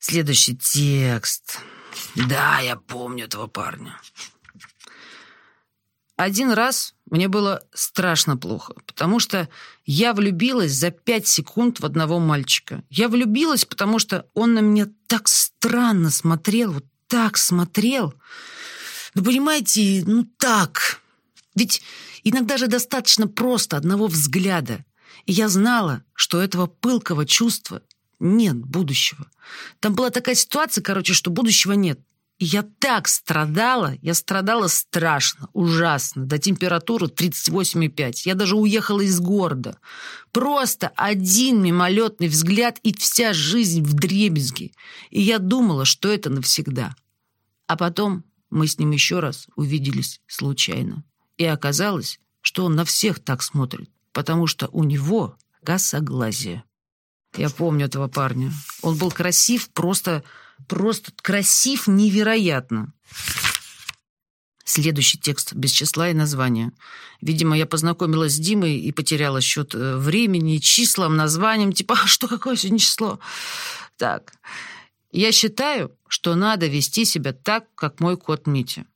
Следующий текст. Да, я помню этого парня. Один раз мне было страшно плохо, потому что я влюбилась за пять секунд в одного мальчика. Я влюбилась, потому что он на меня так странно смотрел, вот так смотрел. Ну, понимаете, ну так. Ведь иногда же достаточно просто одного взгляда. И я знала, что этого пылкого чувства нет будущего. Там была такая ситуация, короче, что будущего нет. И я так страдала, я страдала страшно, ужасно, до температуры 38,5. Я даже уехала из города. Просто один мимолетный взгляд и вся жизнь в дребезги. И я думала, что это навсегда. А потом мы с ним еще раз увиделись случайно. И оказалось, что он на всех так смотрит, потому что у него косоглазие. Я помню этого парня. Он был красив просто Просто красив невероятно. Следующий текст без числа и названия. Видимо, я познакомилась с Димой и потеряла счет э, времени, числам, названием. Типа, а что, какое сегодня число? Так, я считаю, что надо вести себя так, как мой кот Митя.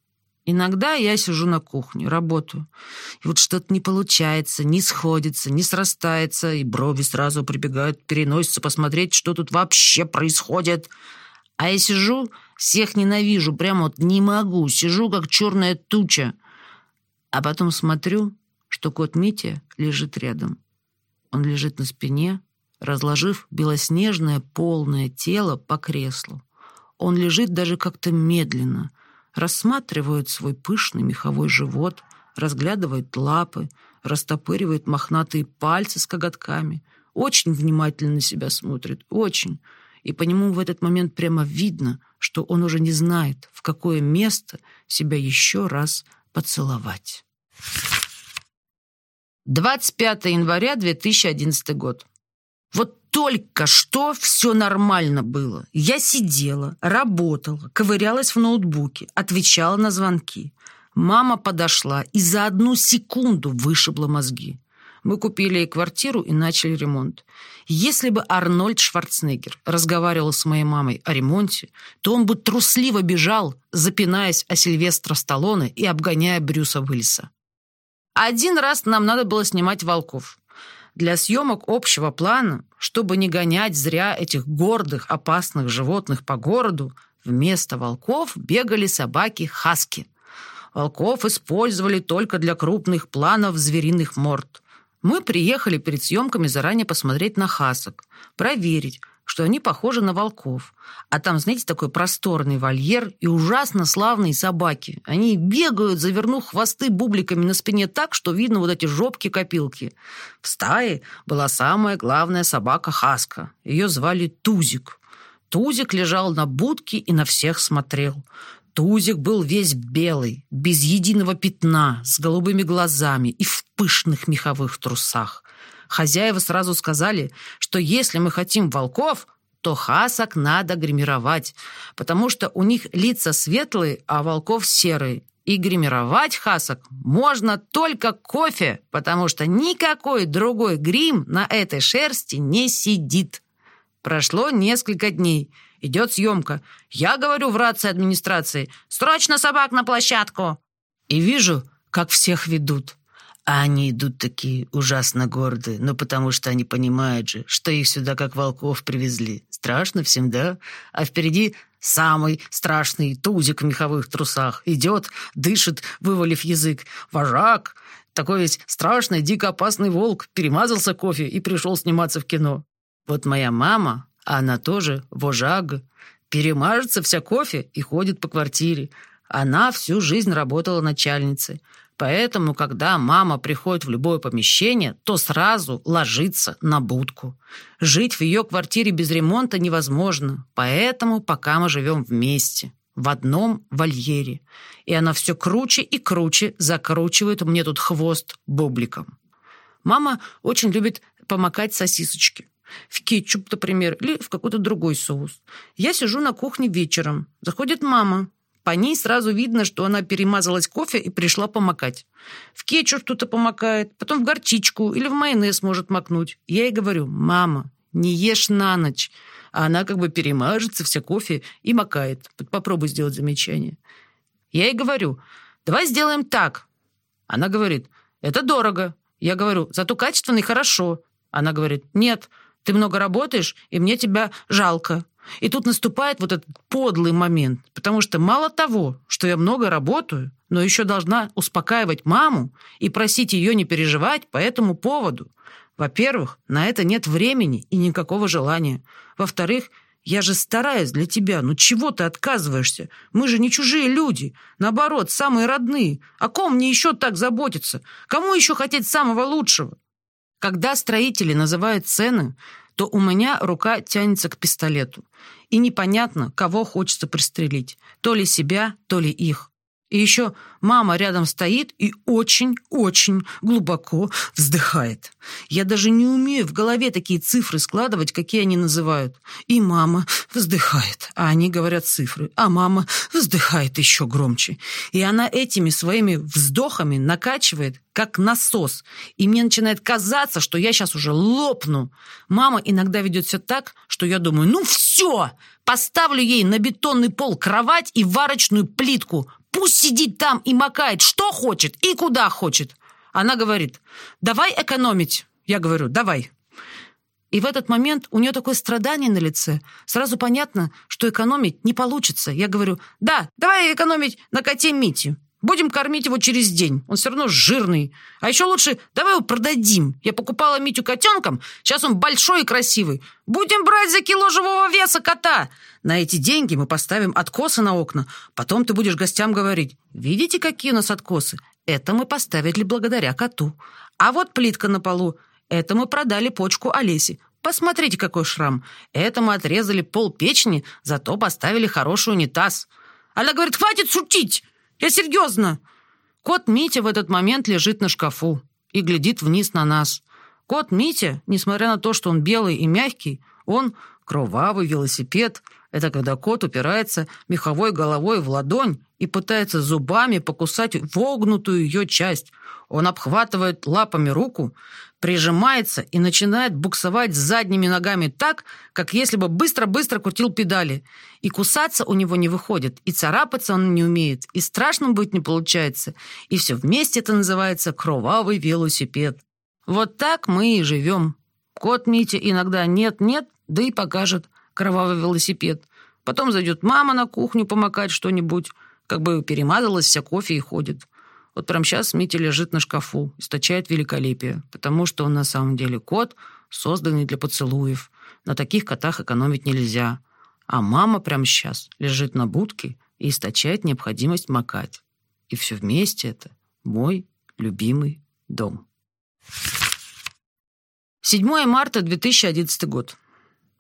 Иногда я сижу на кухне, работаю. И вот что-то не получается, не сходится, не срастается, и брови сразу прибегают, переносятся посмотреть, что тут вообще происходит. А я сижу, всех ненавижу, прямо вот не могу, сижу как черная туча. А потом смотрю, что кот Митя лежит рядом. Он лежит на спине, разложив белоснежное полное тело по креслу. Он лежит даже как-то медленно, рассматривает свой пышный меховой живот, разглядывает лапы, растопыривает мохнатые пальцы с коготками. Очень внимательно на себя смотрит, очень и по нему в этот момент прямо видно, что он уже не знает, в какое место себя еще раз поцеловать. 25 января 2011 год. Вот только что все нормально было. Я сидела, работала, ковырялась в ноутбуке, отвечала на звонки. Мама подошла и за одну секунду вышибла мозги. Мы купили ей квартиру и начали ремонт. Если бы Арнольд Шварценеггер разговаривал с моей мамой о ремонте, то он бы трусливо бежал, запинаясь о Сильвестра Сталлоне и обгоняя Брюса Уиллиса. Один раз нам надо было снимать волков. Для съемок общего плана, чтобы не гонять зря этих гордых, опасных животных по городу, вместо волков бегали собаки-хаски. Волков использовали только для крупных планов звериных морд. Мы приехали перед съемками заранее посмотреть на хасок, проверить, что они похожи на волков. А там, знаете, такой просторный вольер и ужасно славные собаки. Они бегают, завернув хвосты бубликами на спине так, что видно вот эти жопки-копилки. В стае была самая главная собака Хаска. Ее звали Тузик. Тузик лежал на будке и на всех смотрел. Тузик был весь белый, без единого пятна, с голубыми глазами и в пышных меховых трусах. Хозяева сразу сказали, что если мы хотим волков, то хасок надо гримировать, потому что у них лица светлые, а волков серые. И гримировать хасок можно только кофе, потому что никакой другой грим на этой шерсти не сидит. Прошло несколько дней – Идет съемка. Я говорю в рации администрации «Срочно собак на площадку!» И вижу, как всех ведут. А они идут такие ужасно гордые, но потому что они понимают же, что их сюда как волков привезли. Страшно всем, да? А впереди самый страшный тузик в меховых трусах. Идет, дышит, вывалив язык. Вожак, такой весь страшный, дико опасный волк, перемазался кофе и пришел сниматься в кино. Вот моя мама, она тоже вожага. Перемажется вся кофе и ходит по квартире. Она всю жизнь работала начальницей. Поэтому, когда мама приходит в любое помещение, то сразу ложится на будку. Жить в ее квартире без ремонта невозможно. Поэтому пока мы живем вместе, в одном вольере. И она все круче и круче закручивает мне тут хвост бубликом. Мама очень любит помакать сосисочки в кетчуп, например, или в какой-то другой соус. Я сижу на кухне вечером. Заходит мама. По ней сразу видно, что она перемазалась кофе и пришла помакать. В кетчуп что-то помакает, потом в горчичку или в майонез может макнуть. Я ей говорю, мама, не ешь на ночь. а она как бы перемажется, вся кофе и макает. Попробуй сделать замечание. Я ей говорю, давай сделаем так. Она говорит, это дорого. Я говорю, зато качественно и хорошо. Она говорит, нет, ты много работаешь, и мне тебя жалко. И тут наступает вот этот подлый момент, потому что мало того, что я много работаю, но еще должна успокаивать маму и просить ее не переживать по этому поводу. Во-первых, на это нет времени и никакого желания. Во-вторых, я же стараюсь для тебя. Ну чего ты отказываешься? Мы же не чужие люди. Наоборот, самые родные. О ком мне еще так заботиться? Кому еще хотеть самого лучшего? Когда строители называют цены, то у меня рука тянется к пистолету. И непонятно, кого хочется пристрелить. То ли себя, то ли их. И еще мама рядом стоит и очень-очень глубоко вздыхает. Я даже не умею в голове такие цифры складывать, какие они называют. И мама вздыхает, а они говорят цифры. А мама вздыхает еще громче. И она этими своими вздохами накачивает, как насос. И мне начинает казаться, что я сейчас уже лопну. Мама иногда ведет себя так, что я думаю, ну все, поставлю ей на бетонный пол кровать и варочную плитку. Пусть сидит там и макает, что хочет и куда хочет. Она говорит, давай экономить. Я говорю, давай. И в этот момент у нее такое страдание на лице. Сразу понятно, что экономить не получится. Я говорю, да, давай экономить на коте Мите. Будем кормить его через день. Он все равно жирный. А еще лучше давай его продадим. Я покупала Митю котенком. Сейчас он большой и красивый. Будем брать за кило живого веса кота. На эти деньги мы поставим откосы на окна. Потом ты будешь гостям говорить. Видите, какие у нас откосы? Это мы поставили благодаря коту. А вот плитка на полу. Это мы продали почку Олесе. Посмотрите, какой шрам. Это мы отрезали пол печени, зато поставили хороший унитаз. Она говорит, хватит шутить. Я серьезно!» Кот Митя в этот момент лежит на шкафу и глядит вниз на нас. Кот Митя, несмотря на то, что он белый и мягкий, он кровавый велосипед. Это когда кот упирается меховой головой в ладонь и пытается зубами покусать вогнутую ее часть. Он обхватывает лапами руку, прижимается и начинает буксовать задними ногами так, как если бы быстро-быстро крутил педали. И кусаться у него не выходит, и царапаться он не умеет, и страшно быть не получается. И все вместе это называется кровавый велосипед. Вот так мы и живем. Кот Митя иногда нет-нет, да и покажет кровавый велосипед. Потом зайдет мама на кухню помакать что-нибудь, как бы перемазалась вся кофе и ходит. Вот прямо сейчас Митя лежит на шкафу, источает великолепие, потому что он на самом деле кот, созданный для поцелуев. На таких котах экономить нельзя. А мама прямо сейчас лежит на будке и источает необходимость макать. И все вместе это мой любимый дом. 7 марта 2011 год.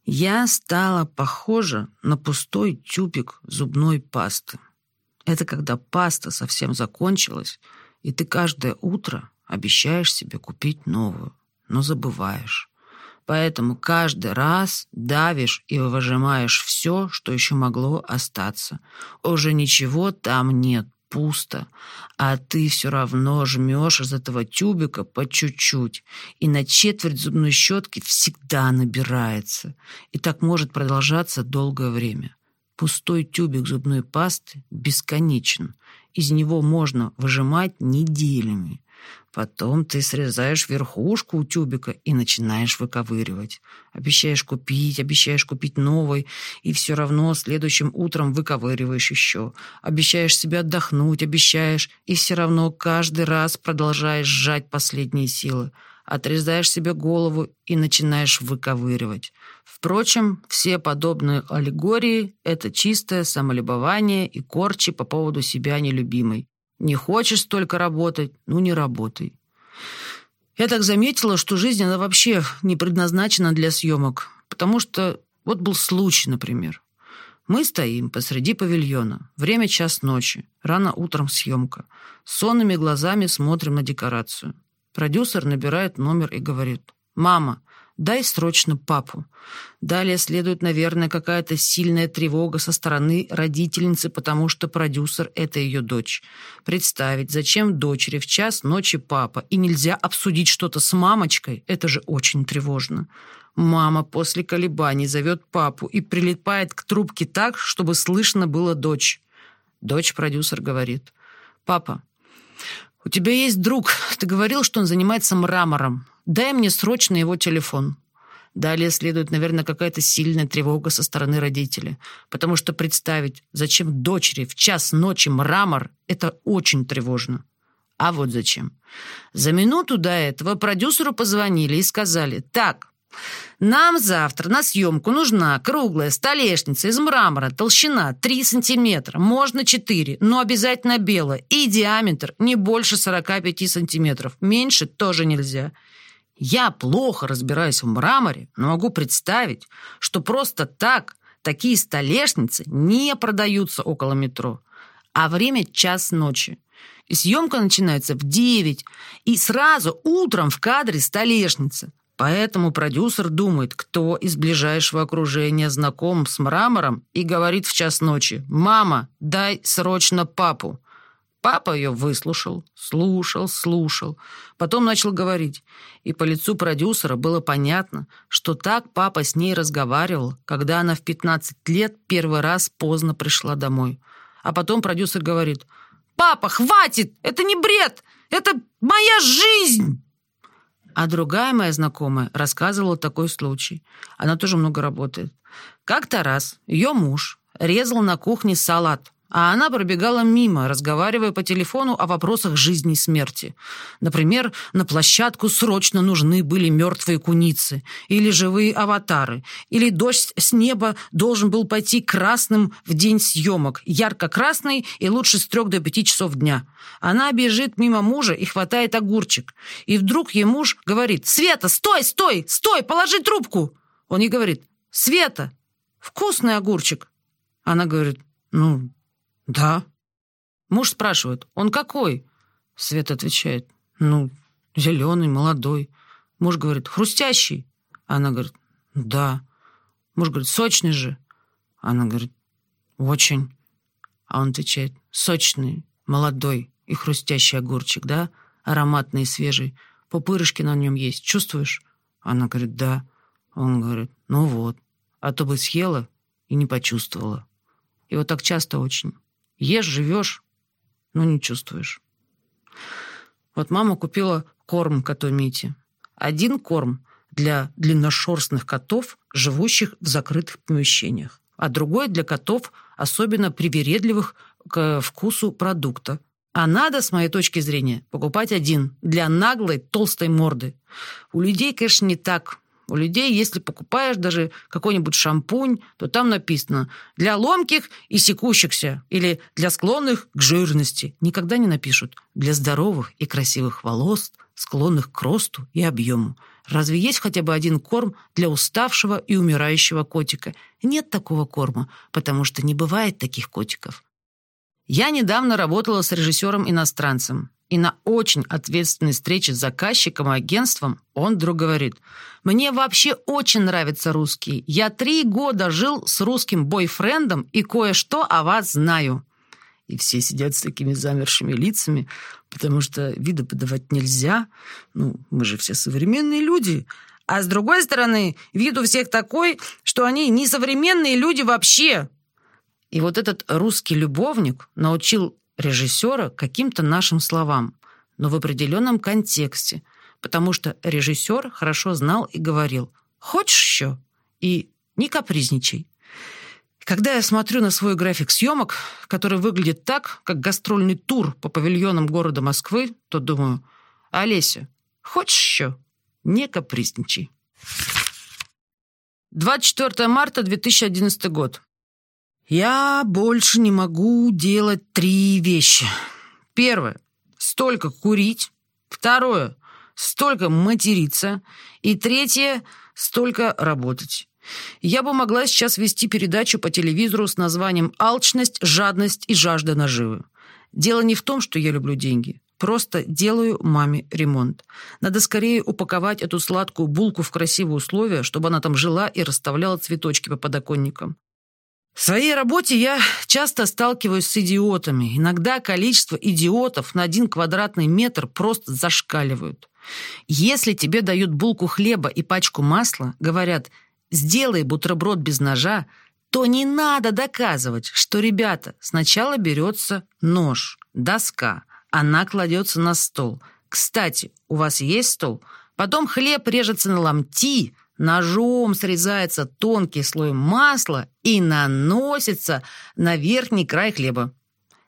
Я стала похожа на пустой тюбик зубной пасты. Это когда паста совсем закончилась, и ты каждое утро обещаешь себе купить новую, но забываешь. Поэтому каждый раз давишь и выжимаешь все, что еще могло остаться. Уже ничего там нет, пусто, а ты все равно жмешь из этого тюбика по чуть-чуть, и на четверть зубной щетки всегда набирается. И так может продолжаться долгое время. Пустой тюбик зубной пасты бесконечен. Из него можно выжимать неделями. Потом ты срезаешь верхушку у тюбика и начинаешь выковыривать. Обещаешь купить, обещаешь купить новый, и все равно следующим утром выковыриваешь еще. Обещаешь себе отдохнуть, обещаешь, и все равно каждый раз продолжаешь сжать последние силы отрезаешь себе голову и начинаешь выковыривать. Впрочем, все подобные аллегории — это чистое самолюбование и корчи по поводу себя нелюбимой. Не хочешь столько работать, ну не работай. Я так заметила, что жизнь, она вообще не предназначена для съемок, потому что вот был случай, например. Мы стоим посреди павильона. Время час ночи. Рано утром съемка. Сонными глазами смотрим на декорацию. Продюсер набирает номер и говорит «Мама, дай срочно папу». Далее следует, наверное, какая-то сильная тревога со стороны родительницы, потому что продюсер — это ее дочь. Представить, зачем дочери в час ночи папа, и нельзя обсудить что-то с мамочкой — это же очень тревожно. Мама после колебаний зовет папу и прилипает к трубке так, чтобы слышно было дочь. Дочь-продюсер говорит, «Папа, у тебя есть друг. Ты говорил, что он занимается мрамором. Дай мне срочно его телефон». Далее следует, наверное, какая-то сильная тревога со стороны родителей. Потому что представить, зачем дочери в час ночи мрамор, это очень тревожно. А вот зачем. За минуту до этого продюсеру позвонили и сказали, «Так, нам завтра на съемку нужна круглая столешница из мрамора, толщина 3 сантиметра, можно 4, но обязательно белая, и диаметр не больше 45 сантиметров, меньше тоже нельзя». Я плохо разбираюсь в мраморе, но могу представить, что просто так такие столешницы не продаются около метро. А время час ночи. И съемка начинается в 9, и сразу утром в кадре столешница. Поэтому продюсер думает, кто из ближайшего окружения знаком с мрамором и говорит в час ночи «Мама, дай срочно папу». Папа ее выслушал, слушал, слушал. Потом начал говорить. И по лицу продюсера было понятно, что так папа с ней разговаривал, когда она в 15 лет первый раз поздно пришла домой. А потом продюсер говорит – «Папа, хватит! Это не бред! Это моя жизнь!» А другая моя знакомая рассказывала такой случай. Она тоже много работает. Как-то раз ее муж резал на кухне салат а она пробегала мимо, разговаривая по телефону о вопросах жизни и смерти. Например, на площадку срочно нужны были мертвые куницы или живые аватары, или дождь с неба должен был пойти красным в день съемок, ярко-красный и лучше с трех до пяти часов дня. Она бежит мимо мужа и хватает огурчик. И вдруг ей муж говорит «Света, стой, стой, стой, положи трубку!» Он ей говорит «Света, вкусный огурчик!» Она говорит «Ну, «Да». Муж спрашивает, «Он какой?» Света отвечает, «Ну, зеленый, молодой». Муж говорит, «Хрустящий?» Она говорит, «Да». Муж говорит, «Сочный же?» Она говорит, «Очень». А он отвечает, «Сочный, молодой и хрустящий огурчик, да? Ароматный и свежий. Пупырышки на нем есть. Чувствуешь?» Она говорит, «Да». Он говорит, «Ну вот, а то бы съела и не почувствовала». И вот так часто очень. Ешь, живешь, но не чувствуешь. Вот мама купила корм коту Мите. Один корм для длинношерстных котов, живущих в закрытых помещениях, а другой для котов, особенно привередливых к вкусу продукта. А надо, с моей точки зрения, покупать один для наглой толстой морды. У людей, конечно, не так. У людей, если покупаешь даже какой-нибудь шампунь, то там написано «для ломких и секущихся» или «для склонных к жирности». Никогда не напишут «для здоровых и красивых волос, склонных к росту и объему». Разве есть хотя бы один корм для уставшего и умирающего котика? Нет такого корма, потому что не бывает таких котиков. Я недавно работала с режиссером-иностранцем. И на очень ответственной встрече с заказчиком и агентством он вдруг говорит, «Мне вообще очень нравятся русские. Я три года жил с русским бойфрендом и кое-что о вас знаю». И все сидят с такими замершими лицами, потому что вида подавать нельзя. Ну, мы же все современные люди. А с другой стороны, вид у всех такой, что они не современные люди вообще. И вот этот русский любовник научил режиссера каким-то нашим словам, но в определенном контексте, потому что режиссер хорошо знал и говорил «Хочешь еще?» и «Не капризничай». Когда я смотрю на свой график съемок, который выглядит так, как гастрольный тур по павильонам города Москвы, то думаю, Олеся, хочешь еще? Не капризничай. 24 марта 2011 год. Я больше не могу делать три вещи. Первое – столько курить. Второе – столько материться. И третье – столько работать. Я бы могла сейчас вести передачу по телевизору с названием «Алчность, жадность и жажда наживы». Дело не в том, что я люблю деньги. Просто делаю маме ремонт. Надо скорее упаковать эту сладкую булку в красивые условия, чтобы она там жила и расставляла цветочки по подоконникам. В своей работе я часто сталкиваюсь с идиотами. Иногда количество идиотов на один квадратный метр просто зашкаливают. Если тебе дают булку хлеба и пачку масла, говорят «сделай бутерброд без ножа», то не надо доказывать, что, ребята, сначала берется нож, доска, она кладется на стол. Кстати, у вас есть стол? Потом хлеб режется на ломти, ножом срезается тонкий слой масла и наносится на верхний край хлеба.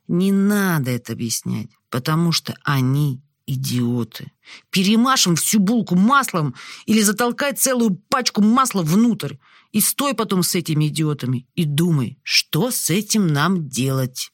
Не надо это объяснять, потому что они идиоты. Перемашем всю булку маслом или затолкай целую пачку масла внутрь. И стой потом с этими идиотами и думай, что с этим нам делать.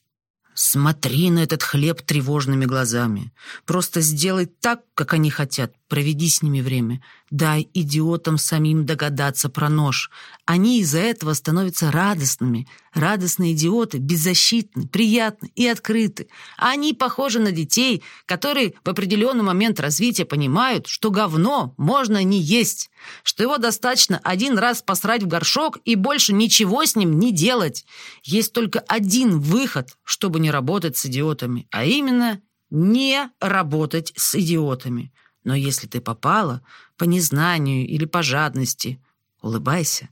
Смотри на этот хлеб тревожными глазами. Просто сделай так, как они хотят. Проведи с ними время. Дай идиотам самим догадаться про нож. Они из-за этого становятся радостными. Радостные идиоты беззащитны, приятны и открыты. Они похожи на детей, которые в определенный момент развития понимают, что говно можно не есть, что его достаточно один раз посрать в горшок и больше ничего с ним не делать. Есть только один выход, чтобы не работать с идиотами, а именно не работать с идиотами. Но если ты попала по незнанию или по жадности, улыбайся.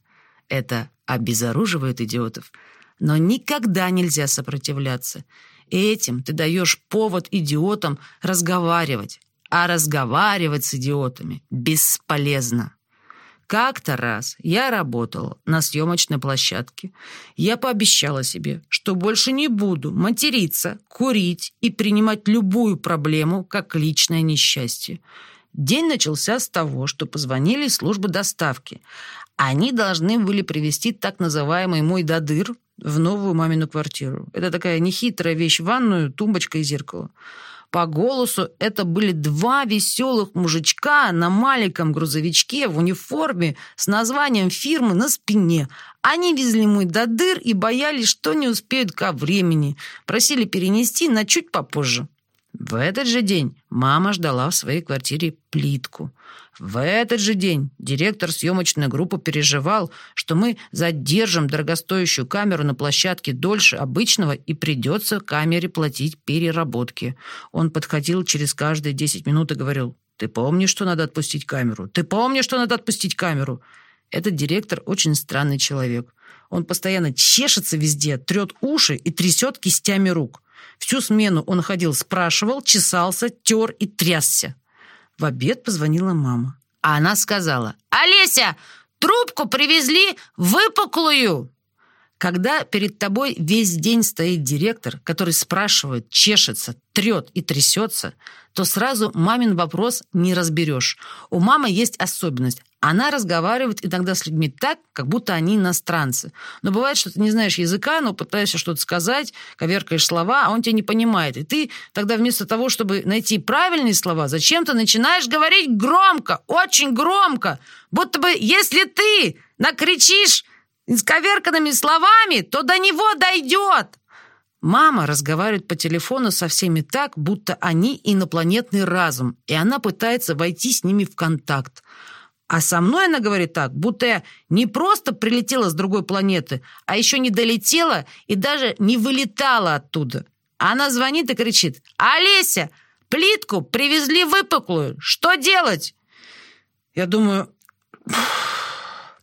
Это обезоруживает идиотов. Но никогда нельзя сопротивляться. Этим ты даешь повод идиотам разговаривать. А разговаривать с идиотами бесполезно. Как-то раз я работала на съемочной площадке. Я пообещала себе, что больше не буду материться, курить и принимать любую проблему как личное несчастье. День начался с того, что позвонили из службы доставки. Они должны были привезти так называемый «мой додыр» в новую мамину квартиру. Это такая нехитрая вещь ванную, тумбочка и зеркало. По голосу это были два веселых мужичка на маленьком грузовичке в униформе с названием фирмы на спине. Они везли мой до дыр и боялись, что не успеют ко времени. Просили перенести на чуть попозже. В этот же день мама ждала в своей квартире плитку. В этот же день директор съемочной группы переживал, что мы задержим дорогостоящую камеру на площадке дольше обычного и придется камере платить переработки. Он подходил через каждые 10 минут и говорил, «Ты помнишь, что надо отпустить камеру? Ты помнишь, что надо отпустить камеру?» Этот директор очень странный человек. Он постоянно чешется везде, трет уши и трясет кистями рук. Всю смену он ходил, спрашивал, чесался, тер и трясся. В обед позвонила мама. А она сказала, «Олеся, трубку привезли выпуклую!» Когда перед тобой весь день стоит директор, который спрашивает, чешется, трет и трясется, то сразу мамин вопрос не разберешь. У мамы есть особенность. Она разговаривает иногда с людьми так, как будто они иностранцы. Но бывает, что ты не знаешь языка, но пытаешься что-то сказать, коверкаешь слова, а он тебя не понимает. И ты тогда вместо того, чтобы найти правильные слова, зачем-то начинаешь говорить громко, очень громко. Будто бы если ты накричишь с коверканными словами, то до него дойдет. Мама разговаривает по телефону со всеми так, будто они инопланетный разум, и она пытается войти с ними в контакт. А со мной она говорит так, будто я не просто прилетела с другой планеты, а еще не долетела и даже не вылетала оттуда. Она звонит и кричит, «Олеся, плитку привезли выпуклую, что делать?» Я думаю,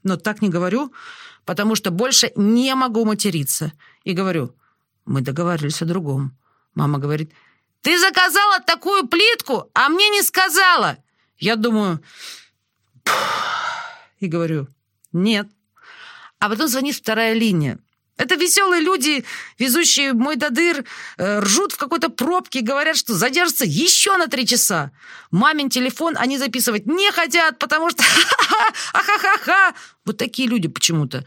но так не говорю, потому что больше не могу материться. И говорю, мы договаривались о другом. Мама говорит, ты заказала такую плитку, а мне не сказала. Я думаю, и говорю, нет. А потом звонит вторая линия. Это веселые люди, везущие мой додыр, э, ржут в какой-то пробке говорят, что задержатся еще на три часа. Мамин телефон они записывать не хотят, потому что ха-ха-ха-ха. Вот такие люди почему-то.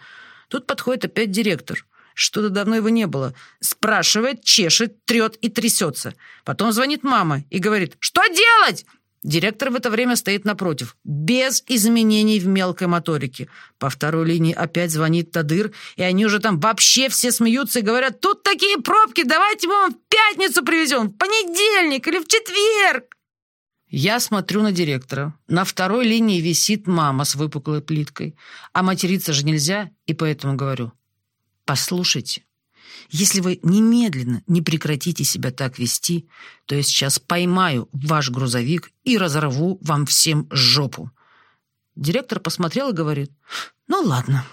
Тут подходит опять директор. Что-то давно его не было. Спрашивает, чешет, трет и трясется. Потом звонит мама и говорит, что делать? Директор в это время стоит напротив, без изменений в мелкой моторике. По второй линии опять звонит Тадыр, и они уже там вообще все смеются и говорят, тут такие пробки, давайте мы вам в пятницу привезем, в понедельник или в четверг. Я смотрю на директора. На второй линии висит мама с выпуклой плиткой. А материться же нельзя, и поэтому говорю, послушайте, Если вы немедленно не прекратите себя так вести, то я сейчас поймаю ваш грузовик и разорву вам всем жопу. Директор посмотрел и говорит, ну ладно.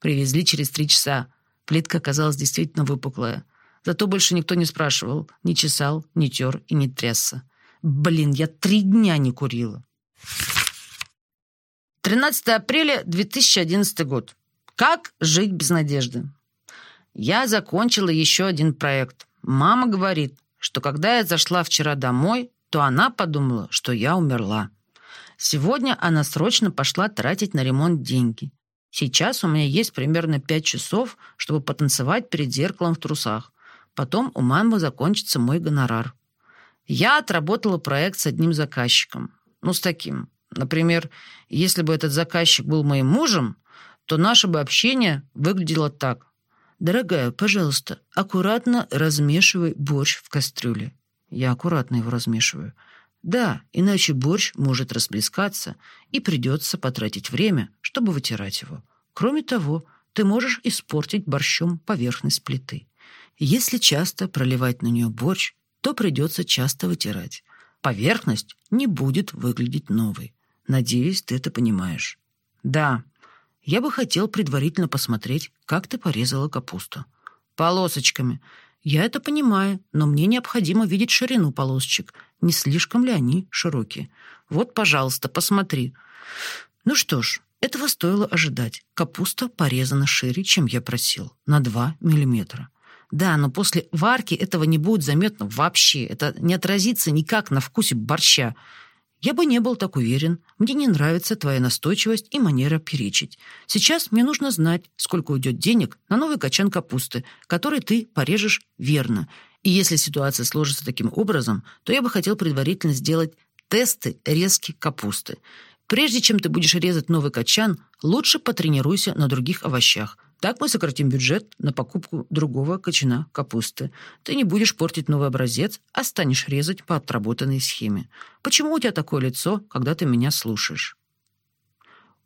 Привезли через три часа. Плитка оказалась действительно выпуклая. Зато больше никто не спрашивал, не чесал, не тер и не трясся. Блин, я три дня не курила. 13 апреля 2011 год. Как жить без надежды? Я закончила еще один проект. Мама говорит, что когда я зашла вчера домой, то она подумала, что я умерла. Сегодня она срочно пошла тратить на ремонт деньги. Сейчас у меня есть примерно 5 часов, чтобы потанцевать перед зеркалом в трусах. Потом у мамы закончится мой гонорар. Я отработала проект с одним заказчиком. Ну, с таким. Например, если бы этот заказчик был моим мужем, то наше бы общение выглядело так. «Дорогая, пожалуйста, аккуратно размешивай борщ в кастрюле». Я аккуратно его размешиваю. Да, иначе борщ может расплескаться, и придется потратить время, чтобы вытирать его. Кроме того, ты можешь испортить борщом поверхность плиты. Если часто проливать на нее борщ, то придется часто вытирать. Поверхность не будет выглядеть новой. Надеюсь, ты это понимаешь. Да, я бы хотел предварительно посмотреть, как ты порезала капусту. Полосочками. Я это понимаю, но мне необходимо видеть ширину полосочек. Не слишком ли они широкие? Вот, пожалуйста, посмотри. Ну что ж, этого стоило ожидать. Капуста порезана шире, чем я просил, на 2 миллиметра. Да, но после варки этого не будет заметно вообще. Это не отразится никак на вкусе борща. Я бы не был так уверен. Мне не нравится твоя настойчивость и манера перечить. Сейчас мне нужно знать, сколько уйдет денег на новый качан капусты, который ты порежешь верно. И если ситуация сложится таким образом, то я бы хотел предварительно сделать тесты резки капусты. Прежде чем ты будешь резать новый качан, лучше потренируйся на других овощах. Так мы сократим бюджет на покупку другого кочана капусты. Ты не будешь портить новый образец, а станешь резать по отработанной схеме. Почему у тебя такое лицо, когда ты меня слушаешь?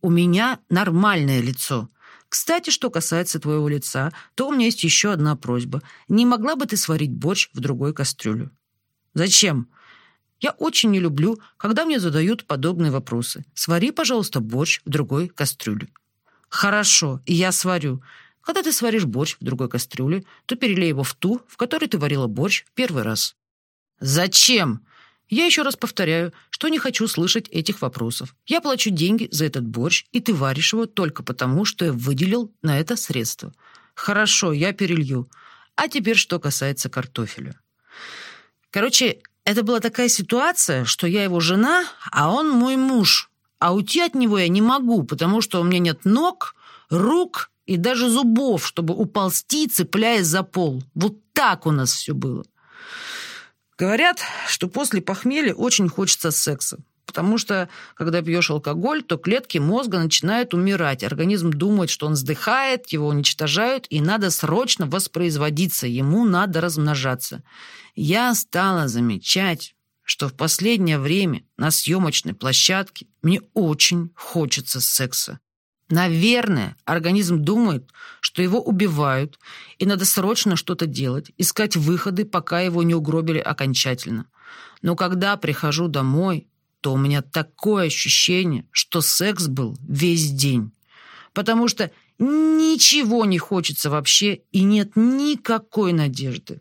У меня нормальное лицо. Кстати, что касается твоего лица, то у меня есть еще одна просьба. Не могла бы ты сварить борщ в другой кастрюле? Зачем? Я очень не люблю, когда мне задают подобные вопросы. Свари, пожалуйста, борщ в другой кастрюле. Хорошо, я сварю. Когда ты сваришь борщ в другой кастрюле, то перелей его в ту, в которой ты варила борщ в первый раз. Зачем? Я еще раз повторяю, что не хочу слышать этих вопросов. Я плачу деньги за этот борщ, и ты варишь его только потому, что я выделил на это средства. Хорошо, я перелью. А теперь что касается картофеля. Короче, это была такая ситуация, что я его жена, а он мой муж а уйти от него я не могу, потому что у меня нет ног, рук и даже зубов, чтобы уползти, цепляясь за пол. Вот так у нас все было. Говорят, что после похмелья очень хочется секса. Потому что, когда пьешь алкоголь, то клетки мозга начинают умирать. Организм думает, что он вздыхает, его уничтожают, и надо срочно воспроизводиться, ему надо размножаться. Я стала замечать, что в последнее время на съемочной площадке мне очень хочется секса. Наверное, организм думает, что его убивают, и надо срочно что-то делать, искать выходы, пока его не угробили окончательно. Но когда прихожу домой, то у меня такое ощущение, что секс был весь день. Потому что ничего не хочется вообще и нет никакой надежды.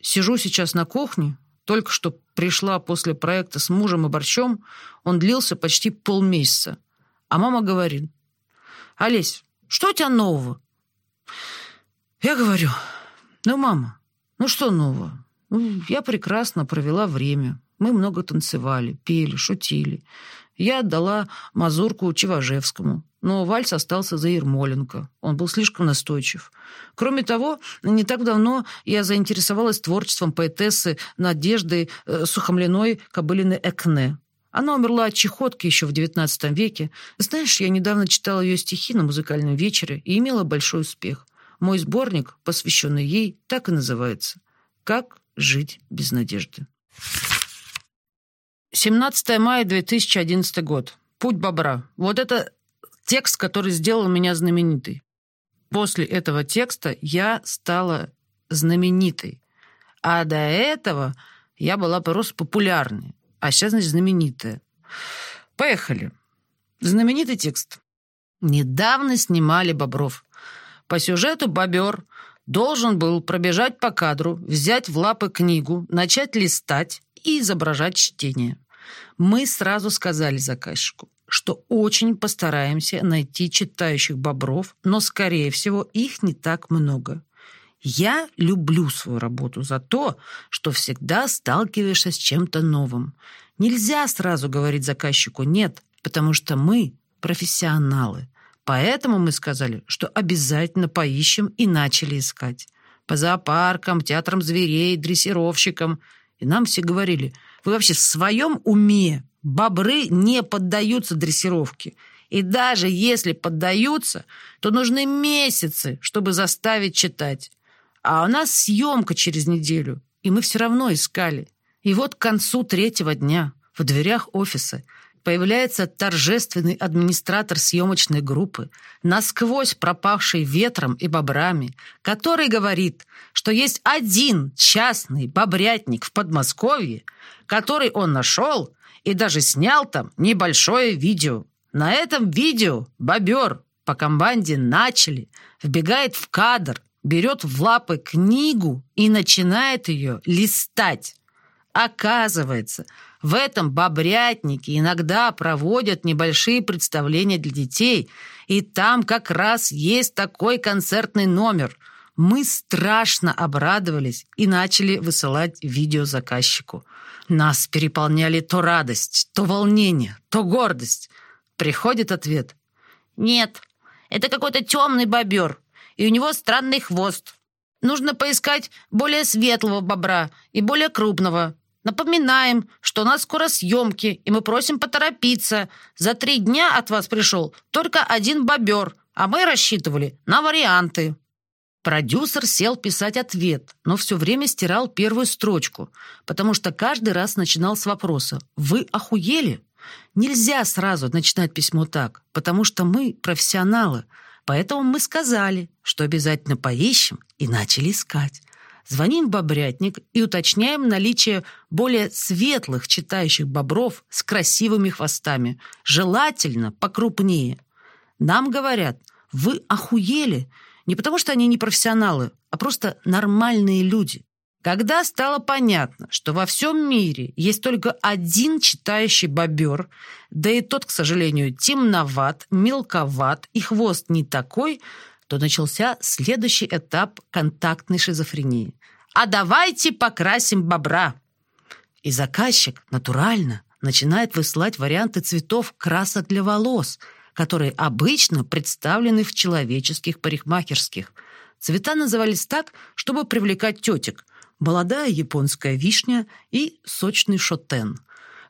Сижу сейчас на кухне, только что пришла после проекта с мужем и борщом, он длился почти полмесяца. А мама говорит, «Олесь, что у тебя нового?» Я говорю, «Ну, мама, ну что нового? Ну, я прекрасно провела время. Мы много танцевали, пели, шутили. Я отдала мазурку Чеважевскому, но вальс остался за Ермоленко. Он был слишком настойчив. Кроме того, не так давно я заинтересовалась творчеством поэтессы Надежды э, Сухомлиной Кобылины Экне. Она умерла от чехотки еще в XIX веке. Знаешь, я недавно читала ее стихи на музыкальном вечере и имела большой успех. Мой сборник, посвященный ей, так и называется «Как жить без надежды». 17 мая 2011 год. Путь бобра. Вот это текст, который сделал меня знаменитой. после этого текста я стала знаменитой. А до этого я была просто популярной. А сейчас, значит, знаменитая. Поехали. Знаменитый текст. Недавно снимали «Бобров». По сюжету бобер должен был пробежать по кадру, взять в лапы книгу, начать листать и изображать чтение. Мы сразу сказали заказчику, что очень постараемся найти читающих бобров, но, скорее всего, их не так много. Я люблю свою работу за то, что всегда сталкиваешься с чем-то новым. Нельзя сразу говорить заказчику «нет», потому что мы профессионалы. Поэтому мы сказали, что обязательно поищем и начали искать. По зоопаркам, театрам зверей, дрессировщикам. И нам все говорили, вы вообще в своем уме? Бобры не поддаются дрессировке. И даже если поддаются, то нужны месяцы, чтобы заставить читать. А у нас съемка через неделю, и мы все равно искали. И вот к концу третьего дня в дверях офиса появляется торжественный администратор съемочной группы, насквозь пропавший ветром и бобрами, который говорит, что есть один частный бобрятник в Подмосковье, который он нашел и даже снял там небольшое видео. На этом видео бобер по команде начали, вбегает в кадр, берет в лапы книгу и начинает ее листать. Оказывается, в этом бобрятнике иногда проводят небольшие представления для детей, и там как раз есть такой концертный номер. Мы страшно обрадовались и начали высылать видео заказчику. Нас переполняли то радость, то волнение, то гордость. Приходит ответ. «Нет, это какой-то темный бобер и у него странный хвост. Нужно поискать более светлого бобра и более крупного. Напоминаем, что у нас скоро съемки, и мы просим поторопиться. За три дня от вас пришел только один бобер, а мы рассчитывали на варианты». Продюсер сел писать ответ, но все время стирал первую строчку, потому что каждый раз начинал с вопроса «Вы охуели?» Нельзя сразу начинать письмо так, потому что мы профессионалы – Поэтому мы сказали, что обязательно поищем, и начали искать. Звоним в Бобрятник и уточняем наличие более светлых читающих бобров с красивыми хвостами, желательно покрупнее. Нам говорят, вы охуели, не потому что они не профессионалы, а просто нормальные люди. Когда стало понятно, что во всем мире есть только один читающий бобер, да и тот, к сожалению, темноват, мелковат и хвост не такой, то начался следующий этап контактной шизофрении. «А давайте покрасим бобра!» И заказчик натурально начинает высылать варианты цветов красок для волос, которые обычно представлены в человеческих парикмахерских. Цвета назывались так, чтобы привлекать тетек – молодая японская вишня и сочный шотен.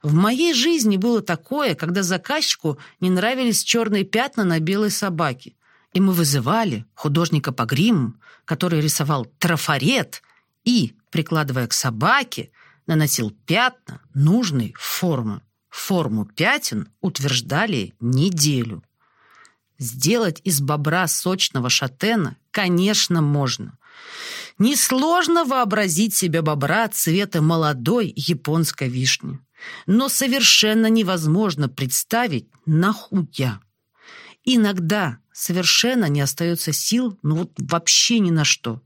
В моей жизни было такое, когда заказчику не нравились черные пятна на белой собаке. И мы вызывали художника по гриму, который рисовал трафарет и, прикладывая к собаке, наносил пятна нужной формы. Форму пятен утверждали неделю. Сделать из бобра сочного шатена, конечно, можно. Несложно вообразить себе бобра цвета молодой японской вишни. Но совершенно невозможно представить нахуя. Иногда совершенно не остается сил, ну вот вообще ни на что.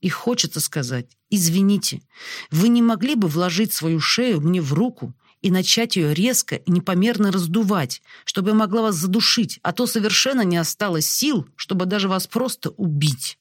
И хочется сказать, извините, вы не могли бы вложить свою шею мне в руку и начать ее резко и непомерно раздувать, чтобы я могла вас задушить, а то совершенно не осталось сил, чтобы даже вас просто убить.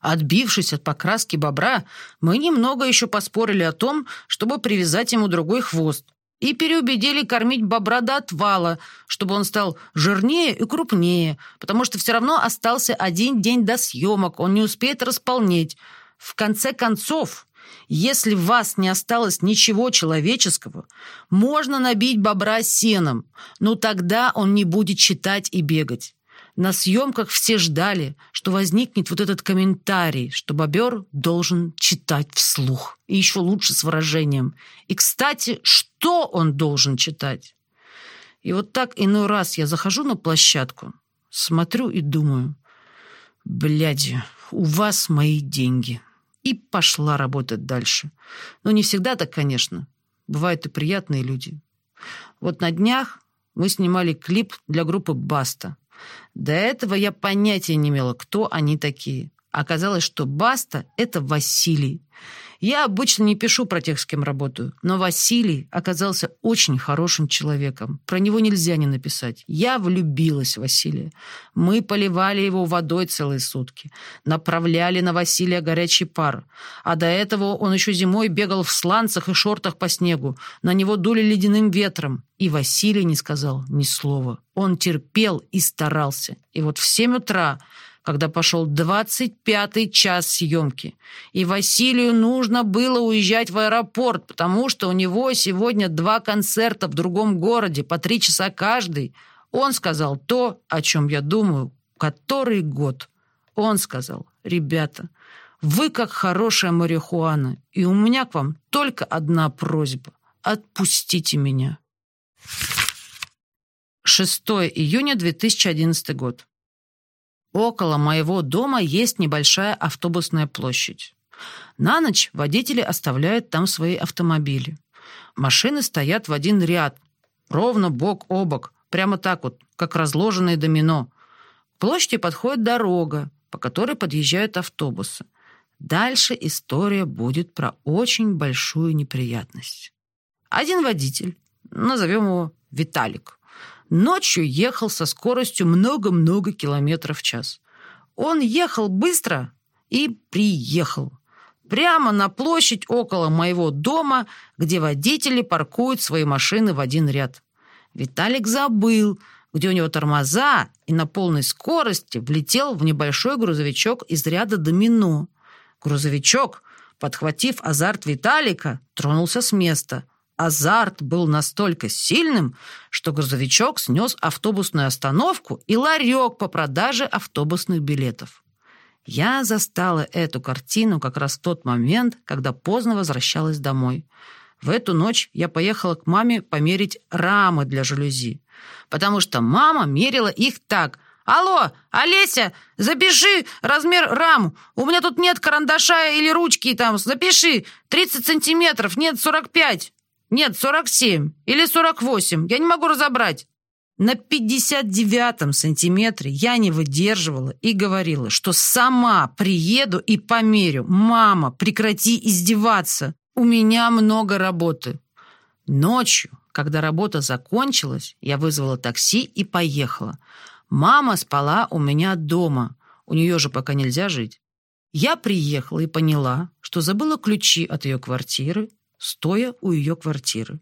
Отбившись от покраски бобра, мы немного еще поспорили о том, чтобы привязать ему другой хвост, и переубедили кормить бобра до отвала, чтобы он стал жирнее и крупнее, потому что все равно остался один день до съемок, он не успеет располнеть. В конце концов, если в вас не осталось ничего человеческого, можно набить бобра сеном, но тогда он не будет читать и бегать. На съемках все ждали, что возникнет вот этот комментарий, что бобер должен читать вслух. И еще лучше с выражением. И, кстати, что он должен читать? И вот так иной раз я захожу на площадку, смотрю и думаю, Бляди, у вас мои деньги. И пошла работать дальше. Но не всегда так, конечно. Бывают и приятные люди. Вот на днях мы снимали клип для группы «Баста». До этого я понятия не имела, кто они такие. Оказалось, что Баста — это Василий. Я обычно не пишу про тех, с кем работаю, но Василий оказался очень хорошим человеком. Про него нельзя не написать. Я влюбилась в Василия. Мы поливали его водой целые сутки, направляли на Василия горячий пар. А до этого он еще зимой бегал в сланцах и шортах по снегу. На него дули ледяным ветром. И Василий не сказал ни слова. Он терпел и старался. И вот в семь утра когда пошел двадцать пятый час съемки. И Василию нужно было уезжать в аэропорт, потому что у него сегодня два концерта в другом городе, по три часа каждый. Он сказал то, о чем я думаю, который год. Он сказал, ребята, вы как хорошая марихуана, и у меня к вам только одна просьба. Отпустите меня. 6 июня 2011 год. Около моего дома есть небольшая автобусная площадь. На ночь водители оставляют там свои автомобили. Машины стоят в один ряд, ровно бок о бок, прямо так вот, как разложенные домино. К площади подходит дорога, по которой подъезжают автобусы. Дальше история будет про очень большую неприятность. Один водитель, назовем его Виталик, Ночью ехал со скоростью много-много километров в час. Он ехал быстро и приехал. Прямо на площадь около моего дома, где водители паркуют свои машины в один ряд. Виталик забыл, где у него тормоза, и на полной скорости влетел в небольшой грузовичок из ряда домино. Грузовичок, подхватив азарт Виталика, тронулся с места – Азарт был настолько сильным, что грузовичок снес автобусную остановку и ларек по продаже автобусных билетов. Я застала эту картину как раз в тот момент, когда поздно возвращалась домой. В эту ночь я поехала к маме померить рамы для жалюзи, потому что мама мерила их так. «Алло, Олеся, запиши размер рам. У меня тут нет карандаша или ручки там. Запиши. 30 сантиметров, нет, 45». Нет, 47 или 48, я не могу разобрать. На 59-м сантиметре я не выдерживала и говорила, что сама приеду и померю. Мама, прекрати издеваться. У меня много работы. Ночью, когда работа закончилась, я вызвала такси и поехала. Мама спала у меня дома. У нее же пока нельзя жить. Я приехала и поняла, что забыла ключи от ее квартиры стоя у ее квартиры.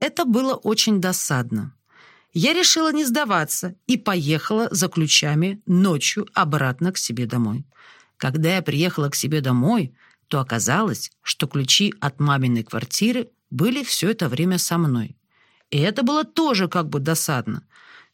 Это было очень досадно. Я решила не сдаваться и поехала за ключами ночью обратно к себе домой. Когда я приехала к себе домой, то оказалось, что ключи от маминой квартиры были все это время со мной. И это было тоже как бы досадно.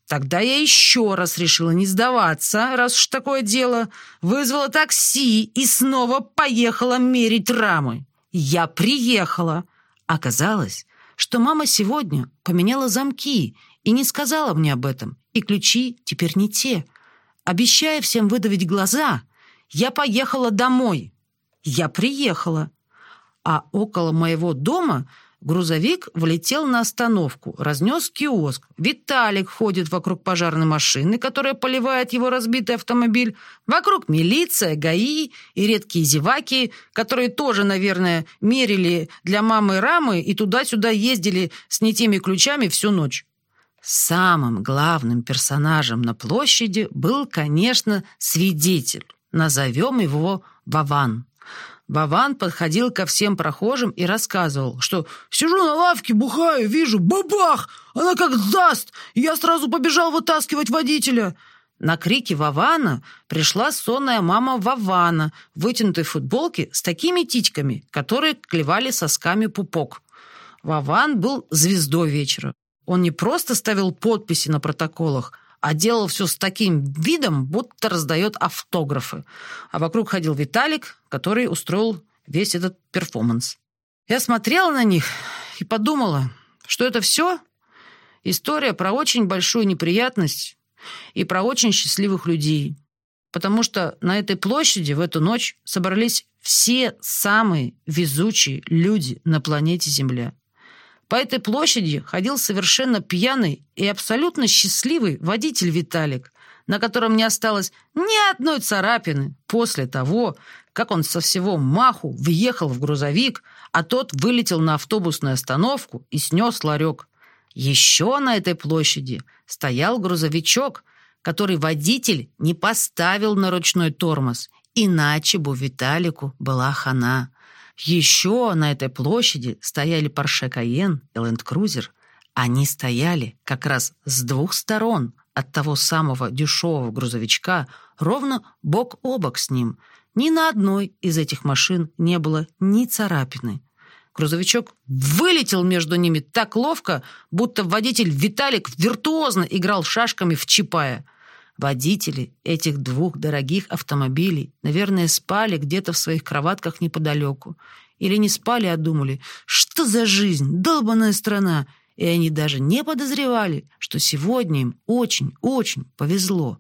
Тогда я еще раз решила не сдаваться, раз уж такое дело, вызвала такси и снова поехала мерить рамы. Я приехала. Оказалось, что мама сегодня поменяла замки и не сказала мне об этом, и ключи теперь не те. Обещая всем выдавить глаза, я поехала домой. Я приехала. А около моего дома Грузовик влетел на остановку, разнес киоск. Виталик ходит вокруг пожарной машины, которая поливает его разбитый автомобиль. Вокруг милиция, ГАИ и редкие зеваки, которые тоже, наверное, мерили для мамы рамы и туда-сюда ездили с не теми ключами всю ночь. Самым главным персонажем на площади был, конечно, свидетель. Назовем его Вован. Вован подходил ко всем прохожим и рассказывал, что «сижу на лавке, бухаю, вижу, бабах! Она как даст! Я сразу побежал вытаскивать водителя!» На крики Вована пришла сонная мама Вована в вытянутой футболке с такими титьками, которые клевали сосками пупок. Вован был звездой вечера. Он не просто ставил подписи на протоколах, а делал все с таким видом, будто раздает автографы. А вокруг ходил Виталик, который устроил весь этот перформанс. Я смотрела на них и подумала, что это все история про очень большую неприятность и про очень счастливых людей. потому что на этой площади в эту ночь собрались все самые везучие люди на планете Земля. По этой площади ходил совершенно пьяный и абсолютно счастливый водитель Виталик, на котором не осталось ни одной царапины после того, как он со всего маху въехал в грузовик, а тот вылетел на автобусную остановку и снес ларек. Еще на этой площади стоял грузовичок, который водитель не поставил на ручной тормоз, иначе бы Виталику была хана. Еще на этой площади стояли Porsche Cayenne и Land Cruiser. Они стояли как раз с двух сторон от того самого дешевого грузовичка, ровно бок о бок с ним. Ни на одной из этих машин не было ни царапины. Грузовичок вылетел между ними так ловко, будто водитель Виталик виртуозно играл шашками в Чапая. Водители этих двух дорогих автомобилей, наверное, спали где-то в своих кроватках неподалеку. Или не спали, а думали, что за жизнь, долбаная страна. И они даже не подозревали, что сегодня им очень-очень повезло.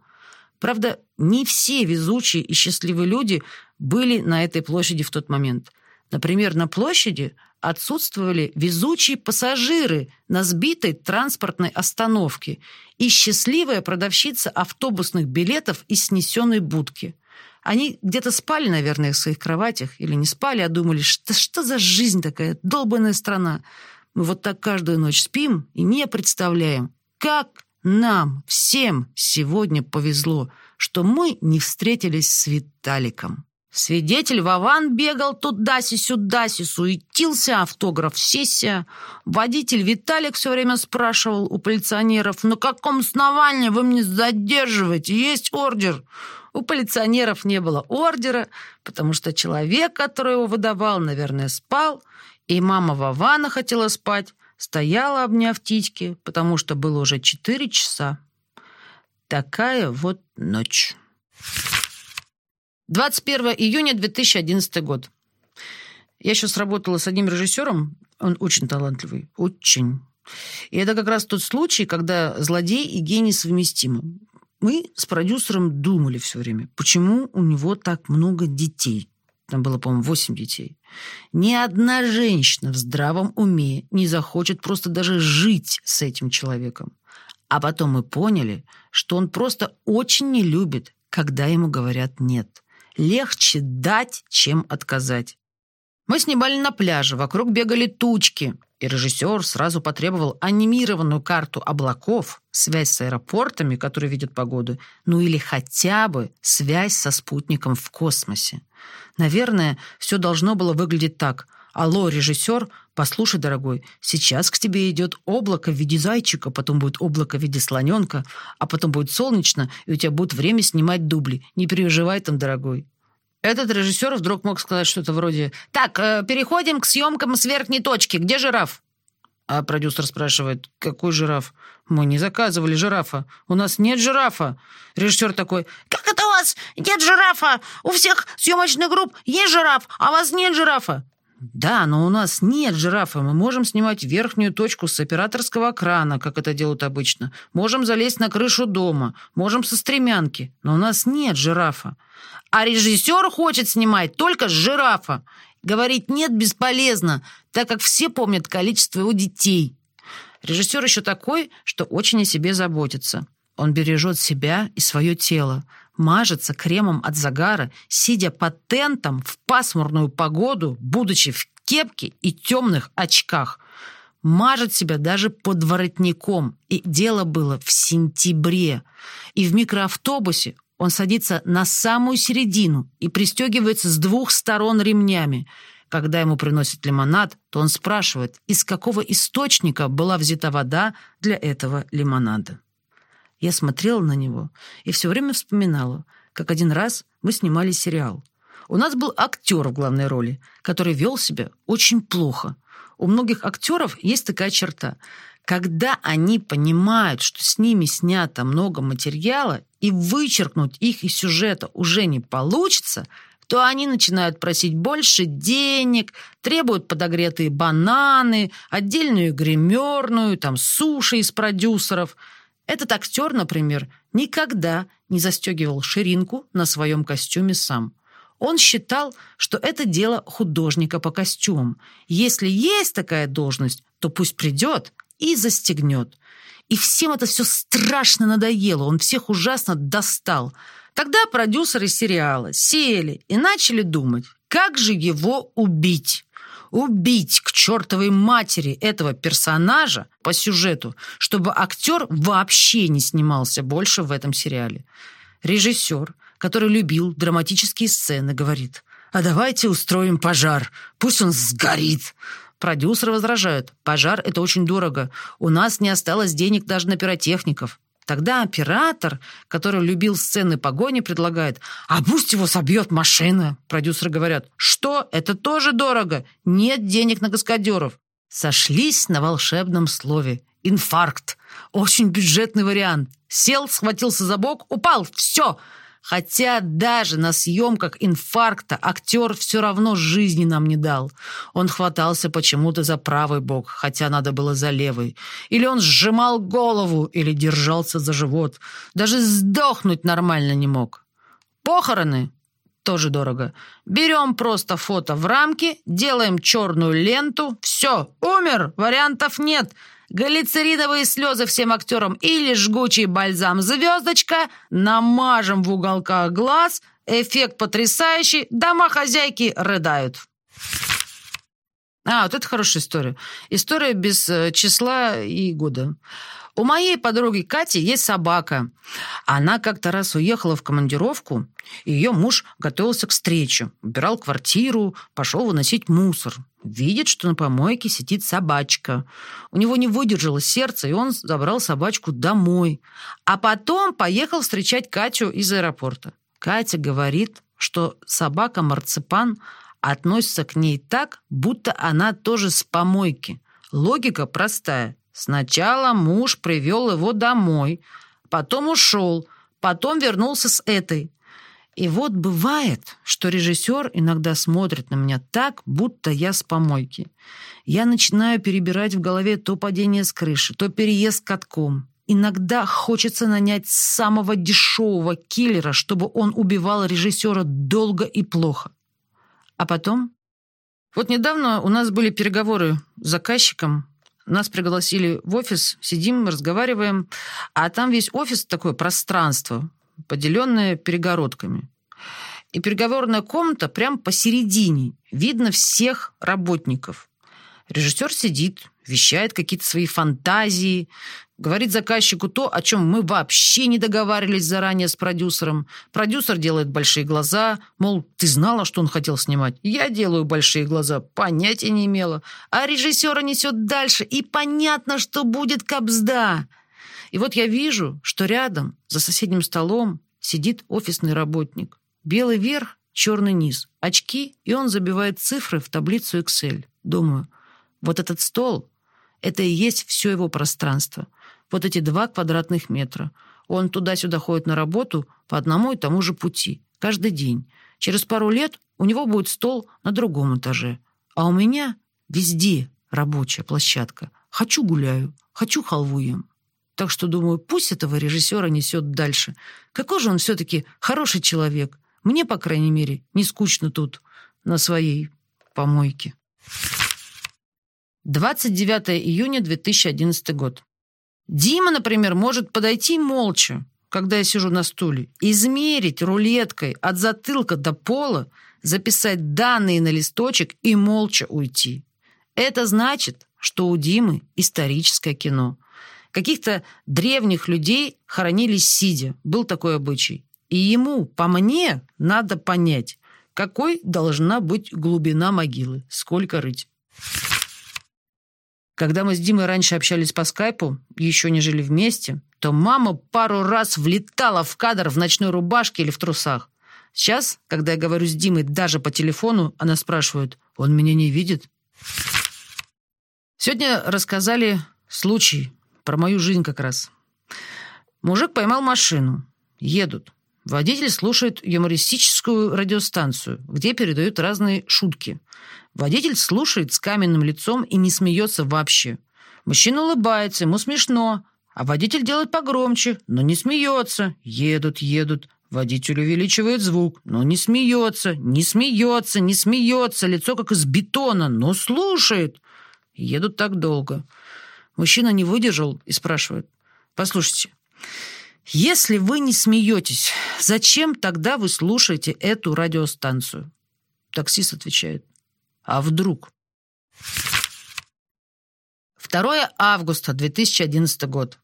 Правда, не все везучие и счастливые люди были на этой площади в тот момент. Например, на площади отсутствовали везучие пассажиры на сбитой транспортной остановке и счастливая продавщица автобусных билетов из снесенной будки. Они где-то спали, наверное, в своих кроватях или не спали, а думали, что, что за жизнь такая, долбанная страна. Мы вот так каждую ночь спим и не представляем, как нам всем сегодня повезло, что мы не встретились с Виталиком. Свидетель Вован бегал туда-си-сюда-си, суетился, автограф сессия. Водитель Виталик все время спрашивал у полиционеров, «На каком основании вы мне задерживаете? Есть ордер?» У полиционеров не было ордера, потому что человек, который его выдавал, наверное, спал, и мама Вована хотела спать, стояла, обняв титьки, потому что было уже четыре часа. Такая вот ночь. 21 июня 2011 год. Я сейчас работала с одним режиссером, он очень талантливый, очень. И это как раз тот случай, когда злодей и гений совместимы. Мы с продюсером думали все время, почему у него так много детей. Там было, по-моему, 8 детей. Ни одна женщина в здравом уме не захочет просто даже жить с этим человеком. А потом мы поняли, что он просто очень не любит, когда ему говорят «нет» легче дать, чем отказать. Мы снимали на пляже, вокруг бегали тучки, и режиссер сразу потребовал анимированную карту облаков, связь с аэропортами, которые видят погоду, ну или хотя бы связь со спутником в космосе. Наверное, все должно было выглядеть так. «Алло, режиссер, послушай, дорогой, сейчас к тебе идет облако в виде зайчика, потом будет облако в виде слоненка, а потом будет солнечно, и у тебя будет время снимать дубли. Не переживай там, дорогой». Этот режиссер вдруг мог сказать что-то вроде «Так, э, переходим к съемкам с верхней точки. Где жираф?» А продюсер спрашивает «Какой жираф?» «Мы не заказывали жирафа. У нас нет жирафа». Режиссер такой «Как это у вас нет жирафа? У всех съемочных групп есть жираф, а у вас нет жирафа». «Да, но у нас нет жирафа. Мы можем снимать верхнюю точку с операторского крана, как это делают обычно. Можем залезть на крышу дома. Можем со стремянки. Но у нас нет жирафа. А режиссер хочет снимать только с жирафа. Говорить «нет» бесполезно, так как все помнят количество его детей. Режиссер еще такой, что очень о себе заботится. Он бережет себя и свое тело, мажется кремом от загара, сидя под тентом в пасмурную погоду, будучи в кепке и темных очках. Мажет себя даже под воротником. И дело было в сентябре. И в микроавтобусе он садится на самую середину и пристегивается с двух сторон ремнями. Когда ему приносят лимонад, то он спрашивает, из какого источника была взята вода для этого лимонада. Я смотрела на него и все время вспоминала, как один раз мы снимали сериал. У нас был актер в главной роли, который вел себя очень плохо. У многих актеров есть такая черта – когда они понимают, что с ними снято много материала, и вычеркнуть их из сюжета уже не получится, то они начинают просить больше денег, требуют подогретые бананы, отдельную гримерную, там, суши из продюсеров. Этот актер, например, никогда не застегивал ширинку на своем костюме сам. Он считал, что это дело художника по костюмам. Если есть такая должность, то пусть придет и застегнет. И всем это все страшно надоело, он всех ужасно достал. Тогда продюсеры сериала сели и начали думать, как же его убить. Убить к чертовой матери этого персонажа по сюжету, чтобы актер вообще не снимался больше в этом сериале. Режиссер, который любил драматические сцены, говорит, «А давайте устроим пожар, пусть он сгорит». Продюсеры возражают, «Пожар — это очень дорого, у нас не осталось денег даже на пиротехников». Тогда оператор, который любил сцены погони, предлагает, а пусть его собьет машина. Продюсеры говорят, что, это тоже дорого, нет денег на каскадеров. Сошлись на волшебном слове. Инфаркт. Очень бюджетный вариант. Сел, схватился за бок, упал. Все. Хотя даже на съемках инфаркта актер все равно жизни нам не дал. Он хватался почему-то за правый бок, хотя надо было за левый. Или он сжимал голову, или держался за живот. Даже сдохнуть нормально не мог. Похороны тоже дорого. Берем просто фото в рамке, делаем черную ленту. Все, умер, вариантов нет глицериновые слезы всем актерам или жгучий бальзам «Звездочка», намажем в уголках глаз, эффект потрясающий, домохозяйки рыдают. А, вот это хорошая история. История без э, числа и года. У моей подруги Кати есть собака. Она как-то раз уехала в командировку, и ее муж готовился к встрече. Убирал квартиру, пошел выносить мусор. Видит, что на помойке сидит собачка. У него не выдержало сердце, и он забрал собачку домой. А потом поехал встречать Катю из аэропорта. Катя говорит, что собака-марципан относится к ней так, будто она тоже с помойки. Логика простая. Сначала муж привел его домой, потом ушел, потом вернулся с этой. И вот бывает, что режиссер иногда смотрит на меня так, будто я с помойки. Я начинаю перебирать в голове то падение с крыши, то переезд катком. Иногда хочется нанять самого дешевого киллера, чтобы он убивал режиссера долго и плохо. А потом... Вот недавно у нас были переговоры с заказчиком нас пригласили в офис, сидим, разговариваем, а там весь офис такое пространство, поделенное перегородками. И переговорная комната прям посередине. Видно всех работников. Режиссер сидит, вещает какие-то свои фантазии, говорит заказчику то, о чем мы вообще не договаривались заранее с продюсером. Продюсер делает большие глаза, мол, ты знала, что он хотел снимать? Я делаю большие глаза, понятия не имела. А режиссера несет дальше, и понятно, что будет кобзда. И вот я вижу, что рядом, за соседним столом, сидит офисный работник. Белый верх, черный низ, очки, и он забивает цифры в таблицу Excel. Думаю, вот этот стол — это и есть все его пространство. Вот эти два квадратных метра. Он туда-сюда ходит на работу по одному и тому же пути. Каждый день. Через пару лет у него будет стол на другом этаже. А у меня везде рабочая площадка. Хочу гуляю, хочу халву ем. Так что, думаю, пусть этого режиссера несет дальше. Какой же он все-таки хороший человек. Мне, по крайней мере, не скучно тут, на своей помойке. 29 июня 2011 год. Дима, например, может подойти молча, когда я сижу на стуле, измерить рулеткой от затылка до пола, записать данные на листочек и молча уйти. Это значит, что у Димы историческое кино. Каких-то древних людей хоронили сидя. Был такой обычай. И ему, по мне, надо понять, какой должна быть глубина могилы, сколько рыть. Когда мы с Димой раньше общались по скайпу, еще не жили вместе, то мама пару раз влетала в кадр в ночной рубашке или в трусах. Сейчас, когда я говорю с Димой даже по телефону, она спрашивает, он меня не видит? Сегодня рассказали случай про мою жизнь как раз. Мужик поймал машину. Едут. Водитель слушает юмористическую радиостанцию, где передают разные шутки. Водитель слушает с каменным лицом и не смеется вообще. Мужчина улыбается, ему смешно, А водитель делает погромче, но не смеется. Едут, едут. Водитель увеличивает звук, но не смеется, не смеется, не смеется. Лицо как из бетона, но слушает. Едут так долго. Мужчина не выдержал и спрашивает. «Послушайте, если вы не смеетесь, зачем тогда вы слушаете эту радиостанцию?» Таксист отвечает. «А вдруг?» 2 августа 2011 год.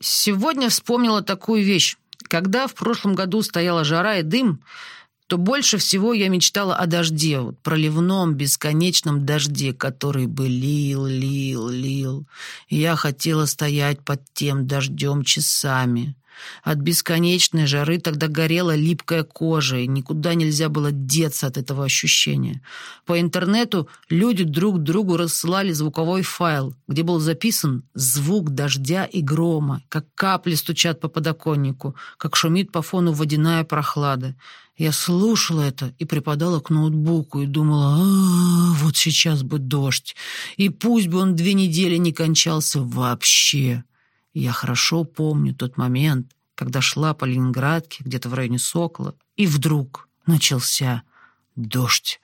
Сегодня вспомнила такую вещь. Когда в прошлом году стояла жара и дым, то больше всего я мечтала о дожде, вот, проливном, бесконечном дожде, который бы лил, лил, лил. И я хотела стоять под тем дождем часами. От бесконечной жары тогда горела липкая кожа, и никуда нельзя было деться от этого ощущения. По интернету люди друг другу рассылали звуковой файл, где был записан звук дождя и грома, как капли стучат по подоконнику, как шумит по фону водяная прохлада. Я слушала это и припадала к ноутбуку и думала, а, вот сейчас бы дождь, и пусть бы он две недели не кончался вообще. Я хорошо помню тот момент, когда шла по Ленинградке, где-то в районе Сокола, и вдруг начался дождь.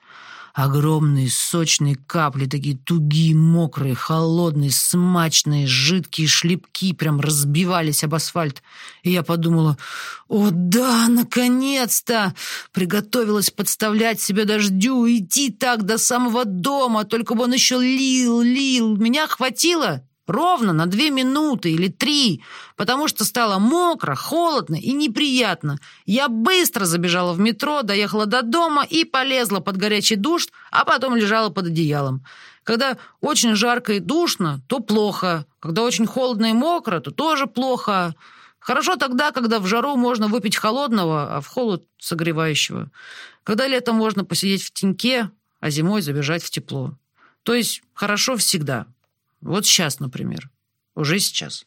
Огромные сочные капли, такие тугие, мокрые, холодные, смачные, жидкие шлепки прям разбивались об асфальт. И я подумала, о да, наконец-то! Приготовилась подставлять себе дождю, идти так до самого дома, только бы он еще лил, лил. Меня хватило Ровно на две минуты или три, потому что стало мокро, холодно и неприятно. Я быстро забежала в метро, доехала до дома и полезла под горячий душ, а потом лежала под одеялом. Когда очень жарко и душно, то плохо. Когда очень холодно и мокро, то тоже плохо. Хорошо тогда, когда в жару можно выпить холодного, а в холод согревающего. Когда летом можно посидеть в теньке, а зимой забежать в тепло. То есть хорошо всегда. Вот сейчас, например. Уже сейчас.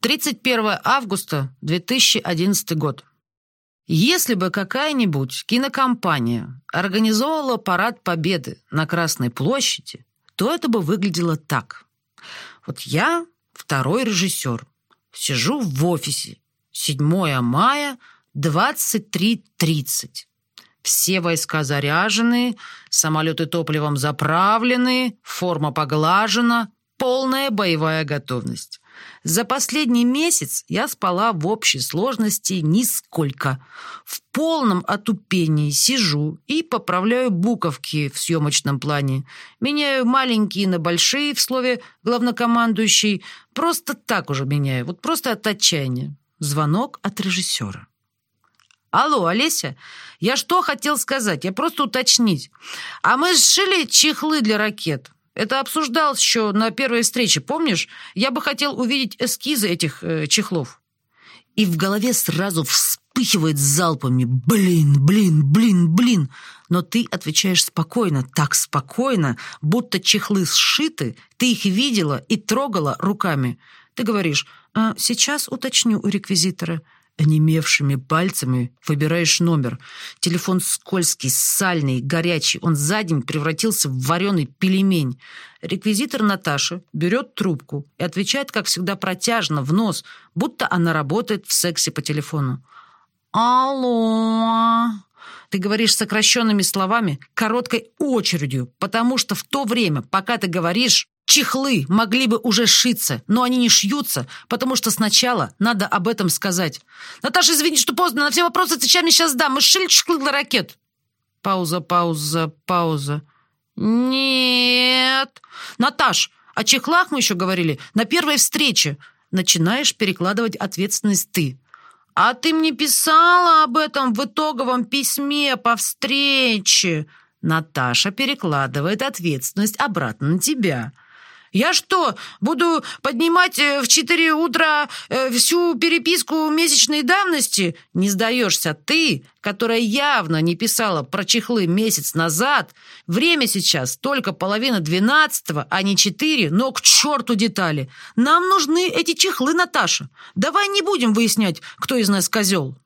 31 августа 2011 год. Если бы какая-нибудь кинокомпания организовала парад Победы на Красной площади, то это бы выглядело так. Вот я второй режиссер. Сижу в офисе. 7 мая, 23.30. Все войска заряжены, самолеты топливом заправлены, форма поглажена, полная боевая готовность. За последний месяц я спала в общей сложности нисколько. В полном отупении сижу и поправляю буковки в съемочном плане. Меняю маленькие на большие в слове «главнокомандующий». Просто так уже меняю, вот просто от отчаяния. Звонок от режиссера. Алло, Олеся, я что хотел сказать? Я просто уточнить. А мы сшили чехлы для ракет. Это обсуждалось еще на первой встрече, помнишь? Я бы хотел увидеть эскизы этих э, чехлов. И в голове сразу вспыхивает залпами. Блин, блин, блин, блин. Но ты отвечаешь спокойно, так спокойно, будто чехлы сшиты, ты их видела и трогала руками. Ты говоришь, а, сейчас уточню у реквизитора. Онемевшими пальцами выбираешь номер. Телефон скользкий, сальный, горячий. Он за день превратился в вареный пельмень. Реквизитор Наташи берет трубку и отвечает, как всегда, протяжно, в нос, будто она работает в сексе по телефону. «Алло!» Ты говоришь сокращенными словами, короткой очередью, потому что в то время, пока ты говоришь, Чехлы могли бы уже шиться, но они не шьются, потому что сначала надо об этом сказать. Наташа, извини, что поздно, на все вопросы отвечай сейчас дам. Мы сшили чехлы для ракет. Пауза, пауза, пауза. Нет. Наташ, о чехлах мы еще говорили на первой встрече. Начинаешь перекладывать ответственность ты. А ты мне писала об этом в итоговом письме по встрече. Наташа перекладывает ответственность обратно на тебя. Я что, буду поднимать э, в 4 утра э, всю переписку месячной давности? Не сдаешься ты, которая явно не писала про чехлы месяц назад. Время сейчас только половина двенадцатого, а не четыре, но к черту детали. Нам нужны эти чехлы, Наташа. Давай не будем выяснять, кто из нас козел.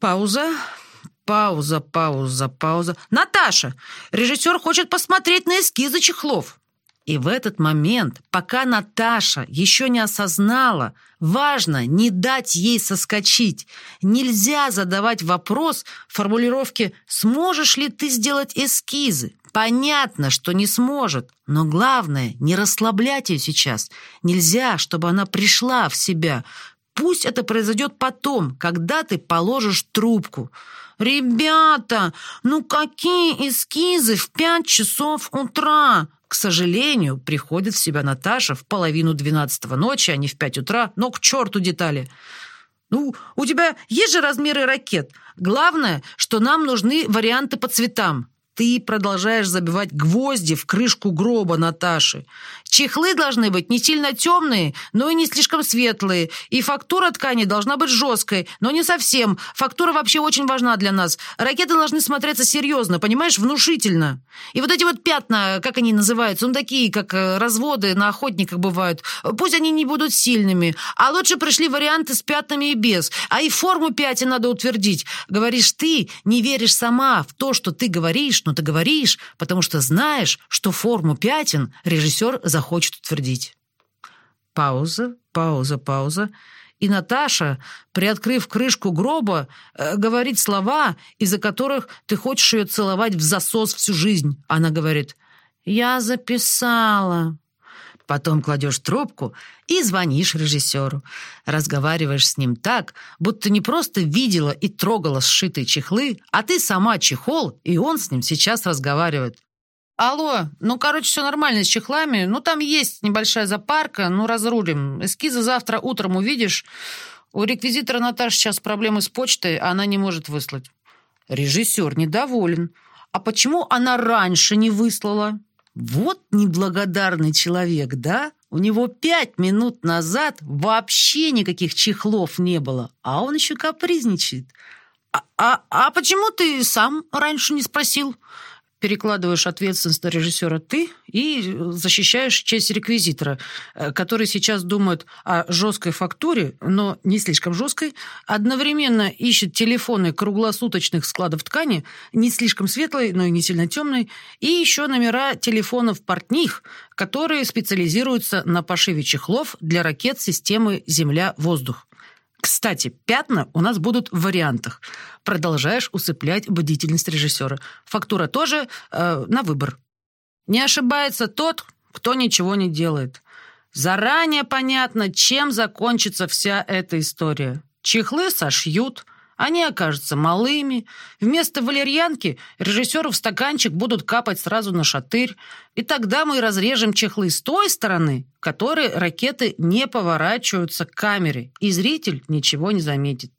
Пауза. Пауза, пауза, пауза. Наташа, режиссер хочет посмотреть на эскизы чехлов. И в этот момент, пока Наташа еще не осознала, важно не дать ей соскочить. Нельзя задавать вопрос в формулировке «сможешь ли ты сделать эскизы?». Понятно, что не сможет, но главное – не расслаблять ее сейчас. Нельзя, чтобы она пришла в себя. Пусть это произойдет потом, когда ты положишь трубку. «Ребята, ну какие эскизы в пять часов утра?» К сожалению, приходит в себя Наташа в половину двенадцатого ночи, а не в пять утра, но к черту детали. Ну, у тебя есть же размеры ракет. Главное, что нам нужны варианты по цветам. Ты продолжаешь забивать гвозди в крышку гроба Наташи. Чехлы должны быть не сильно темные, но и не слишком светлые. И фактура ткани должна быть жесткой, но не совсем. Фактура вообще очень важна для нас. Ракеты должны смотреться серьезно, понимаешь, внушительно. И вот эти вот пятна, как они называются, ну такие, как э, разводы на охотниках бывают, пусть они не будут сильными. А лучше пришли варианты с пятнами и без. А и форму пятен надо утвердить. Говоришь ты, не веришь сама в то, что ты говоришь, но ты говоришь, потому что знаешь, что форму пятен режиссер захочет утвердить. Пауза, пауза, пауза. И Наташа, приоткрыв крышку гроба, э, говорит слова, из-за которых ты хочешь ее целовать в засос всю жизнь. Она говорит «Я записала». Потом кладешь трубку и звонишь режиссеру. Разговариваешь с ним так, будто не просто видела и трогала сшитые чехлы, а ты сама чехол, и он с ним сейчас разговаривает. «Алло, ну, короче, все нормально с чехлами. Ну, там есть небольшая запарка, ну, разрулим. Эскизы завтра утром увидишь. У реквизитора Наташи сейчас проблемы с почтой, она не может выслать». Режиссер недоволен. «А почему она раньше не выслала?» Вот неблагодарный человек, да? У него пять минут назад вообще никаких чехлов не было, а он еще капризничает. А, а, а почему ты сам раньше не спросил? Перекладываешь ответственность на режиссера ты и защищаешь честь реквизитора, э, который сейчас думает о жесткой фактуре, но не слишком жесткой, одновременно ищет телефоны круглосуточных складов ткани, не слишком светлой, но и не сильно темной, и еще номера телефонов портних, которые специализируются на пошиве чехлов для ракет системы «Земля-воздух». Кстати, пятна у нас будут в вариантах. Продолжаешь усыплять бдительность режиссера. Фактура тоже э, на выбор. Не ошибается тот, кто ничего не делает. Заранее понятно, чем закончится вся эта история. Чехлы сошьют – они окажутся малыми. Вместо валерьянки режиссеру в стаканчик будут капать сразу на шатырь. И тогда мы разрежем чехлы с той стороны, которой ракеты не поворачиваются к камере, и зритель ничего не заметит.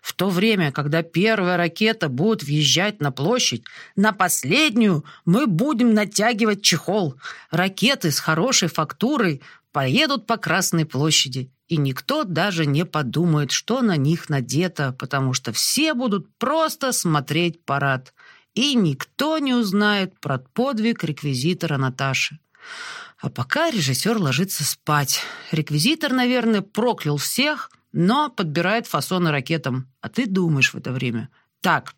В то время, когда первая ракета будет въезжать на площадь, на последнюю мы будем натягивать чехол. Ракеты с хорошей фактурой поедут по Красной площади и никто даже не подумает, что на них надето, потому что все будут просто смотреть парад, и никто не узнает про подвиг реквизитора Наташи. А пока режиссер ложится спать. Реквизитор, наверное, проклял всех, но подбирает фасоны ракетам. А ты думаешь в это время. Так,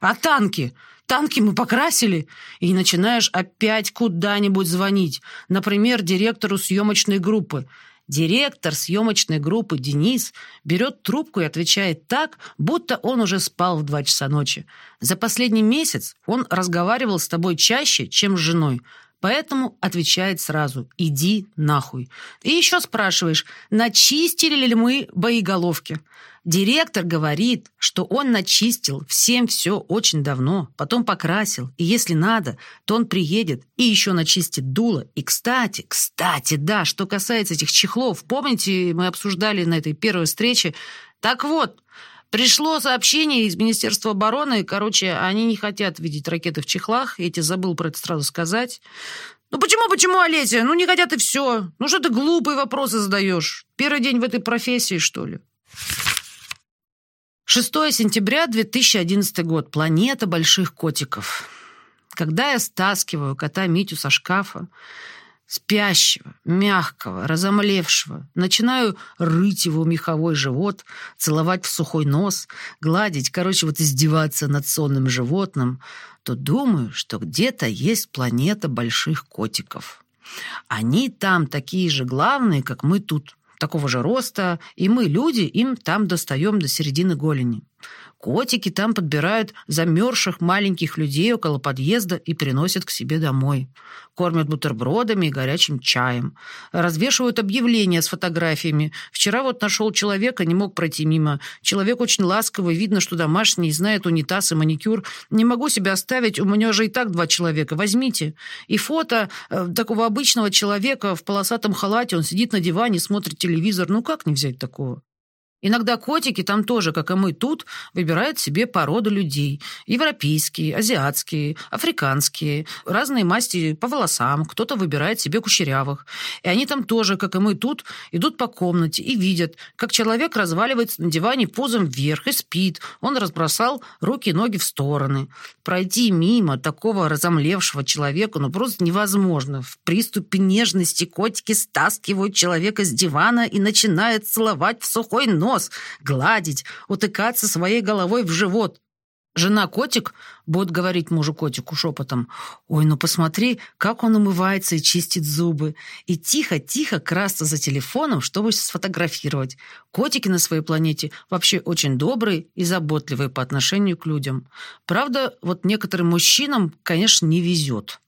а танки? Танки мы покрасили? И начинаешь опять куда-нибудь звонить. Например, директору съемочной группы. Директор съемочной группы Денис берет трубку и отвечает так, будто он уже спал в два часа ночи. За последний месяц он разговаривал с тобой чаще, чем с женой, Поэтому отвечает сразу «иди нахуй». И еще спрашиваешь, начистили ли мы боеголовки. Директор говорит, что он начистил всем все очень давно, потом покрасил, и если надо, то он приедет и еще начистит дуло. И, кстати, кстати, да, что касается этих чехлов, помните, мы обсуждали на этой первой встрече, так вот, Пришло сообщение из Министерства обороны. Короче, они не хотят видеть ракеты в чехлах. Я тебе забыл про это сразу сказать. Ну почему, почему, Олеся? Ну не хотят и все. Ну что ты глупые вопросы задаешь? Первый день в этой профессии, что ли? 6 сентября 2011 год. Планета больших котиков. Когда я стаскиваю кота Митю со шкафа, спящего, мягкого, разомлевшего. Начинаю рыть его меховой живот, целовать в сухой нос, гладить, короче, вот издеваться над сонным животным, то думаю, что где-то есть планета больших котиков. Они там такие же главные, как мы тут, такого же роста, и мы, люди, им там достаем до середины голени. Котики там подбирают замерзших маленьких людей около подъезда и приносят к себе домой. Кормят бутербродами и горячим чаем. Развешивают объявления с фотографиями. Вчера вот нашел человека, не мог пройти мимо. Человек очень ласковый, видно, что домашний, знает унитаз и маникюр. Не могу себя оставить, у меня же и так два человека. Возьмите. И фото э, такого обычного человека в полосатом халате. Он сидит на диване, смотрит телевизор. Ну как не взять такого? Иногда котики там тоже, как и мы тут, выбирают себе породу людей. Европейские, азиатские, африканские, разные масти по волосам. Кто-то выбирает себе кучерявых. И они там тоже, как и мы тут, идут по комнате и видят, как человек разваливается на диване позом вверх и спит. Он разбросал руки и ноги в стороны. Пройти мимо такого разомлевшего человека ну просто невозможно. В приступе нежности котики стаскивают человека с дивана и начинают целовать в сухой нос нос, гладить, утыкаться своей головой в живот. Жена-котик будет говорить мужу-котику шепотом, «Ой, ну посмотри, как он умывается и чистит зубы», и тихо-тихо красться за телефоном, чтобы сфотографировать. Котики на своей планете вообще очень добрые и заботливые по отношению к людям. Правда, вот некоторым мужчинам, конечно, не везет.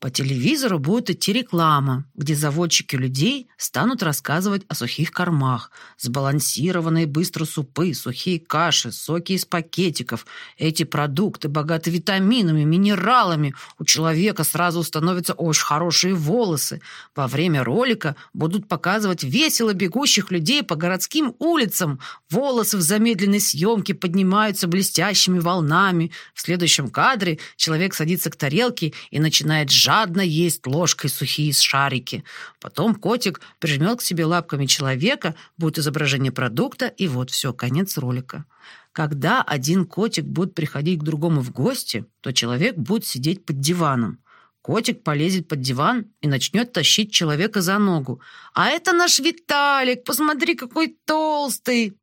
По телевизору будет идти реклама, где заводчики людей станут рассказывать о сухих кормах, сбалансированные быстро супы, сухие каши, соки из пакетиков. Эти продукты богаты витаминами, минералами. У человека сразу становятся очень хорошие волосы. Во время ролика будут показывать весело бегущих людей по городским улицам. Волосы в замедленной съемке поднимаются блестящими волнами. В следующем кадре человек садится к тарелке и начинает жадно есть ложкой сухие шарики. Потом котик прижмет к себе лапками человека, будет изображение продукта, и вот все, конец ролика. Когда один котик будет приходить к другому в гости, то человек будет сидеть под диваном. Котик полезет под диван и начнет тащить человека за ногу. «А это наш Виталик! Посмотри, какой толстый!»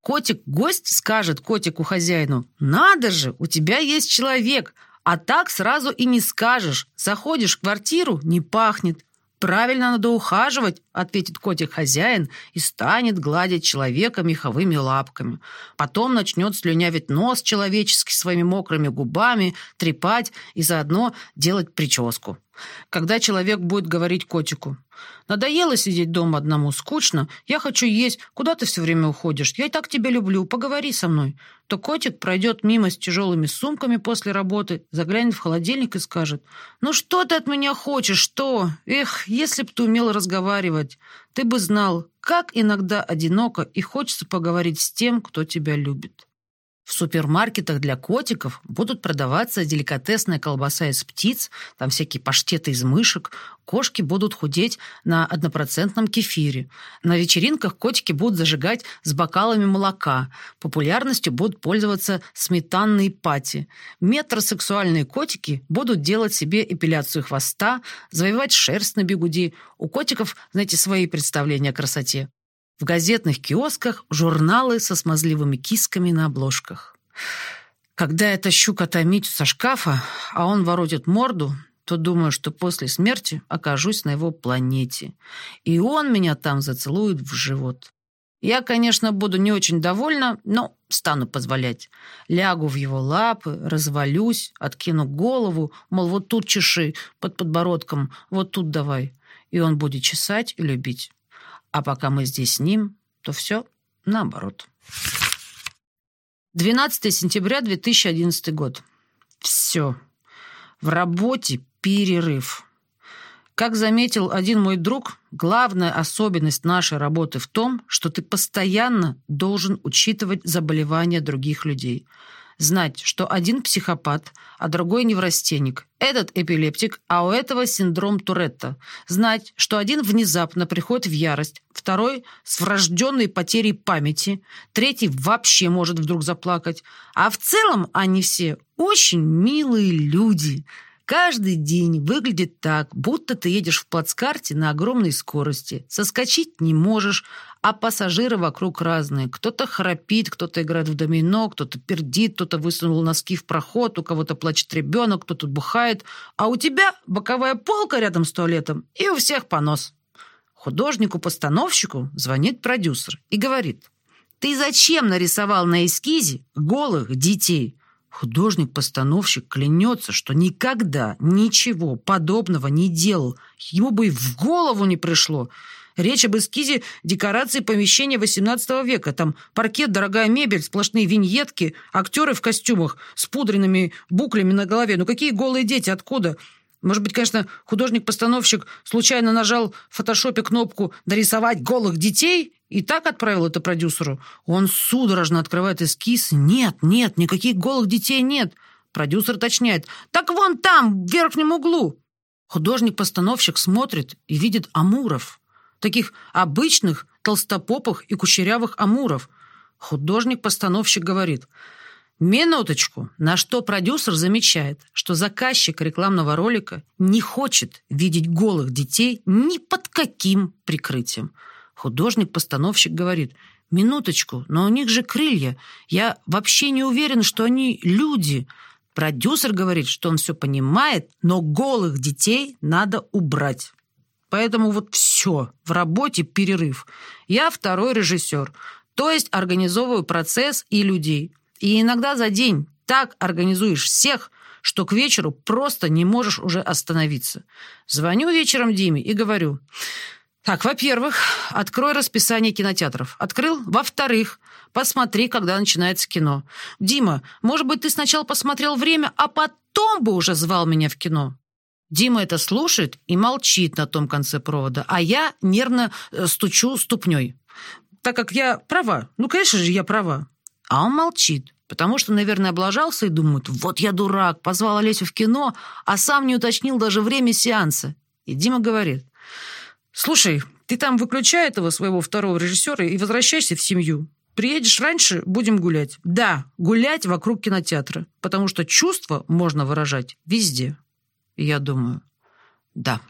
Котик-гость скажет котику-хозяину, «Надо же, у тебя есть человек, а так сразу и не скажешь. Заходишь в квартиру, не пахнет. «Правильно надо ухаживать», — ответит котик-хозяин и станет гладить человека меховыми лапками. Потом начнет слюнявить нос человеческий своими мокрыми губами, трепать и заодно делать прическу. Когда человек будет говорить котику, «Надоело сидеть дома одному, скучно, я хочу есть, куда ты все время уходишь? Я и так тебя люблю, поговори со мной», то котик пройдет мимо с тяжелыми сумками после работы, заглянет в холодильник и скажет, «Ну что ты от меня хочешь, что? Эх, если б ты умел разговаривать, ты бы знал, как иногда одиноко и хочется поговорить с тем, кто тебя любит». В супермаркетах для котиков будут продаваться деликатесная колбаса из птиц, там всякие паштеты из мышек. Кошки будут худеть на однопроцентном кефире. На вечеринках котики будут зажигать с бокалами молока. Популярностью будут пользоваться сметанные пати. Метросексуальные котики будут делать себе эпиляцию хвоста, завивать шерсть на бегуди. У котиков, знаете, свои представления о красоте. В газетных киосках журналы со смазливыми кисками на обложках. Когда я тащу кота Митю со шкафа, а он воротит морду, то думаю, что после смерти окажусь на его планете. И он меня там зацелует в живот. Я, конечно, буду не очень довольна, но стану позволять. Лягу в его лапы, развалюсь, откину голову, мол, вот тут чеши, под подбородком, вот тут давай. И он будет чесать и любить. А пока мы здесь с ним, то все наоборот. 12 сентября 2011 год. Все. В работе перерыв. Как заметил один мой друг, главная особенность нашей работы в том, что ты постоянно должен учитывать заболевания других людей – знать, что один психопат, а другой неврастенник, этот эпилептик, а у этого синдром Туретта. Знать, что один внезапно приходит в ярость, второй с врожденной потерей памяти, третий вообще может вдруг заплакать. А в целом они все очень милые люди – Каждый день выглядит так, будто ты едешь в плацкарте на огромной скорости. Соскочить не можешь, а пассажиры вокруг разные. Кто-то храпит, кто-то играет в домино, кто-то пердит, кто-то высунул носки в проход, у кого-то плачет ребенок, кто-то бухает, а у тебя боковая полка рядом с туалетом, и у всех понос. Художнику-постановщику звонит продюсер и говорит, «Ты зачем нарисовал на эскизе голых детей?» Художник-постановщик клянется, что никогда ничего подобного не делал. Ему бы и в голову не пришло. Речь об эскизе декорации помещения XVIII века. Там паркет, дорогая мебель, сплошные виньетки, актеры в костюмах с пудренными буклями на голове. Ну какие голые дети, откуда? Может быть, конечно, художник-постановщик случайно нажал в фотошопе кнопку «Дорисовать голых детей» и так отправил это продюсеру. Он судорожно открывает эскиз. Нет, нет, никаких голых детей нет. Продюсер уточняет. «Так вон там, в верхнем углу». Художник-постановщик смотрит и видит амуров. Таких обычных, толстопопых и кучерявых амуров. Художник-постановщик говорит – Минуточку, на что продюсер замечает, что заказчик рекламного ролика не хочет видеть голых детей ни под каким прикрытием. Художник-постановщик говорит, минуточку, но у них же крылья, я вообще не уверен, что они люди. Продюсер говорит, что он все понимает, но голых детей надо убрать. Поэтому вот все, в работе перерыв. Я второй режиссер, то есть организовываю процесс и людей. И иногда за день так организуешь всех, что к вечеру просто не можешь уже остановиться. Звоню вечером Диме и говорю, так, во-первых, открой расписание кинотеатров. Открыл? Во-вторых, посмотри, когда начинается кино. Дима, может быть, ты сначала посмотрел время, а потом бы уже звал меня в кино? Дима это слушает и молчит на том конце провода, а я нервно э, стучу ступней. Так как я права. Ну, конечно же, я права. А он молчит, потому что, наверное, облажался и думает, вот я дурак, позвал Олесю в кино, а сам не уточнил даже время сеанса. И Дима говорит, слушай, ты там выключай этого своего второго режиссера и возвращайся в семью. Приедешь раньше, будем гулять. Да, гулять вокруг кинотеатра, потому что чувства можно выражать везде. Я думаю, да.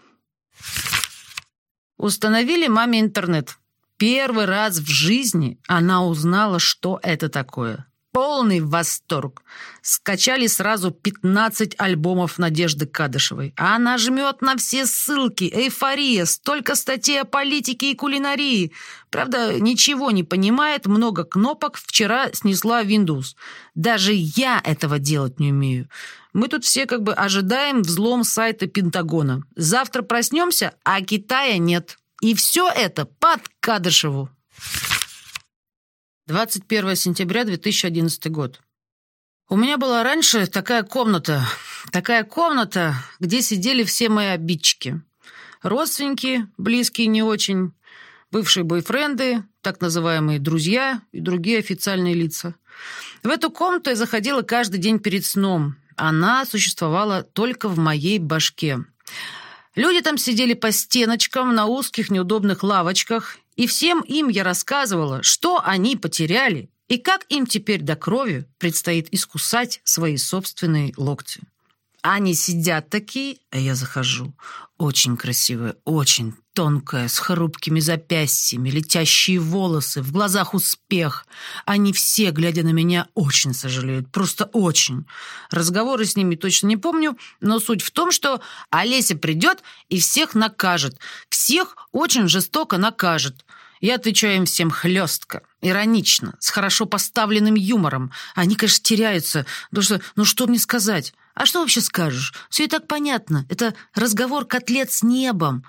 Установили маме интернет. Первый раз в жизни она узнала, что это такое. Полный восторг. Скачали сразу 15 альбомов Надежды Кадышевой. А она жмет на все ссылки. Эйфория. Столько статей о политике и кулинарии. Правда, ничего не понимает. Много кнопок. Вчера снесла Windows. Даже я этого делать не умею. Мы тут все как бы ожидаем взлом сайта Пентагона. Завтра проснемся, а Китая нет. И все это под Кадышеву. 21 сентября 2011 год. У меня была раньше такая комната, такая комната, где сидели все мои обидчики. Родственники, близкие не очень, бывшие бойфренды, так называемые друзья и другие официальные лица. В эту комнату я заходила каждый день перед сном. Она существовала только в моей башке. Люди там сидели по стеночкам на узких неудобных лавочках, и всем им я рассказывала, что они потеряли и как им теперь до крови предстоит искусать свои собственные локти. Они сидят такие, а я захожу. Очень красивая, очень тонкая, с хрупкими запястьями, летящие волосы, в глазах успех. Они все, глядя на меня, очень сожалеют, просто очень. Разговоры с ними точно не помню, но суть в том, что Олеся придет и всех накажет. Всех очень жестоко накажет. Я отвечаю им всем хлестко, иронично, с хорошо поставленным юмором. Они, конечно, теряются, потому что, ну что мне сказать? А что вообще скажешь? Все и так понятно. Это разговор котлет с небом.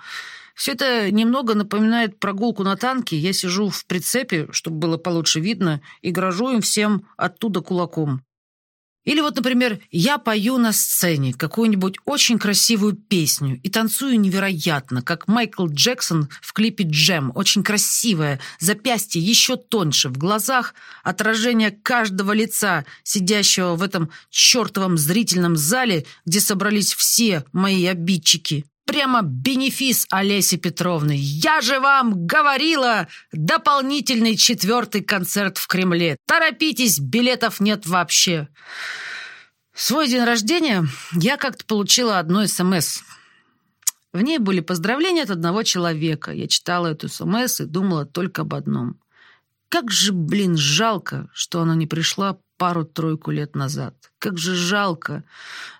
Все это немного напоминает прогулку на танке. Я сижу в прицепе, чтобы было получше видно, и грожу им всем оттуда кулаком. Или вот, например, я пою на сцене какую-нибудь очень красивую песню и танцую невероятно, как Майкл Джексон в клипе «Джем». Очень красивая, запястье еще тоньше, в глазах отражение каждого лица, сидящего в этом чертовом зрительном зале, где собрались все мои обидчики. Прямо бенефис Олеси Петровны. Я же вам говорила! Дополнительный четвертый концерт в Кремле. Торопитесь, билетов нет вообще. В свой день рождения я как-то получила одно СМС. В ней были поздравления от одного человека. Я читала эту СМС и думала только об одном. Как же, блин, жалко, что она не пришла пару-тройку лет назад. Как же жалко.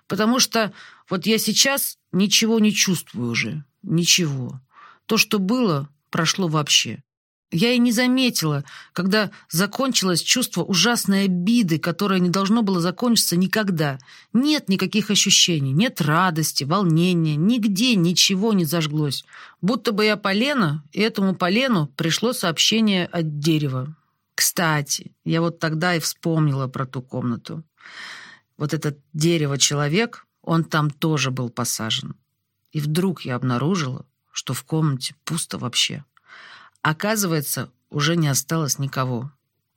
Потому что вот я сейчас ничего не чувствую уже. Ничего. То, что было, прошло вообще. Я и не заметила, когда закончилось чувство ужасной обиды, которое не должно было закончиться никогда. Нет никаких ощущений, нет радости, волнения, нигде ничего не зажглось. Будто бы я полено, и этому полену пришло сообщение от дерева. Кстати, я вот тогда и вспомнила про ту комнату. Вот этот дерево-человек, он там тоже был посажен. И вдруг я обнаружила, что в комнате пусто вообще. Оказывается, уже не осталось никого.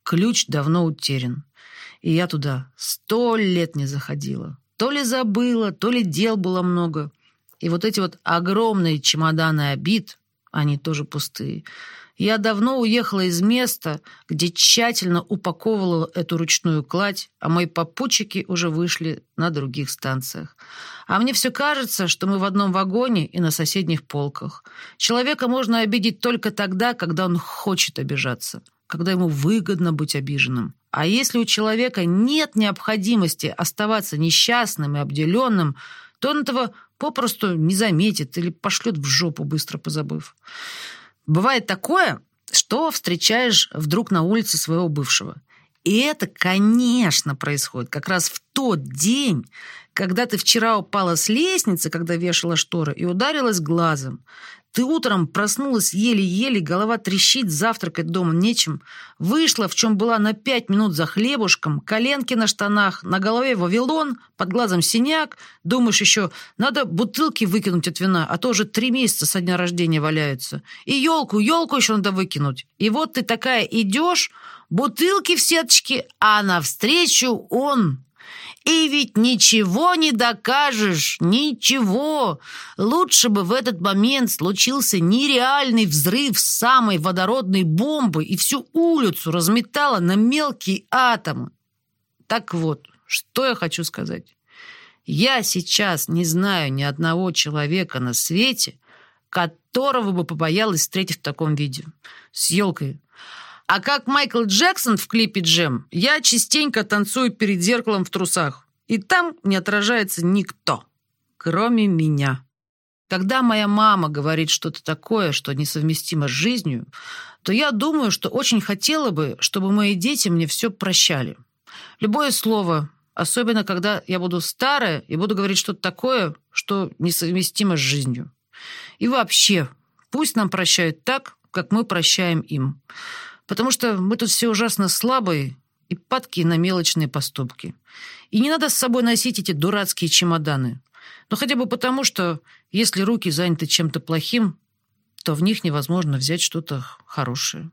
Ключ давно утерян. И я туда сто лет не заходила. То ли забыла, то ли дел было много. И вот эти вот огромные чемоданы обид, они тоже пустые. Я давно уехала из места, где тщательно упаковывала эту ручную кладь, а мои попутчики уже вышли на других станциях. А мне все кажется, что мы в одном вагоне и на соседних полках. Человека можно обидеть только тогда, когда он хочет обижаться, когда ему выгодно быть обиженным. А если у человека нет необходимости оставаться несчастным и обделенным, то он этого попросту не заметит или пошлет в жопу, быстро позабыв. Бывает такое, что встречаешь вдруг на улице своего бывшего. И это, конечно, происходит как раз в тот день, когда ты вчера упала с лестницы, когда вешала шторы, и ударилась глазом. Ты утром проснулась еле-еле, голова трещит, завтракать дома нечем. Вышла, в чем была на пять минут за хлебушком, коленки на штанах, на голове вавилон, под глазом синяк. Думаешь еще, надо бутылки выкинуть от вина, а то уже три месяца со дня рождения валяются. И елку, елку еще надо выкинуть. И вот ты такая идешь, бутылки в сеточке, а навстречу он, и ведь ничего не докажешь, ничего. Лучше бы в этот момент случился нереальный взрыв самой водородной бомбы и всю улицу разметало на мелкие атомы. Так вот, что я хочу сказать. Я сейчас не знаю ни одного человека на свете, которого бы побоялась встретить в таком виде. С елкой а как Майкл Джексон в клипе «Джем», я частенько танцую перед зеркалом в трусах. И там не отражается никто, кроме меня. Когда моя мама говорит что-то такое, что несовместимо с жизнью, то я думаю, что очень хотела бы, чтобы мои дети мне все прощали. Любое слово, особенно когда я буду старая и буду говорить что-то такое, что несовместимо с жизнью. И вообще, пусть нам прощают так, как мы прощаем им потому что мы тут все ужасно слабые и падкие на мелочные поступки. И не надо с собой носить эти дурацкие чемоданы. Но хотя бы потому, что если руки заняты чем-то плохим, то в них невозможно взять что-то хорошее.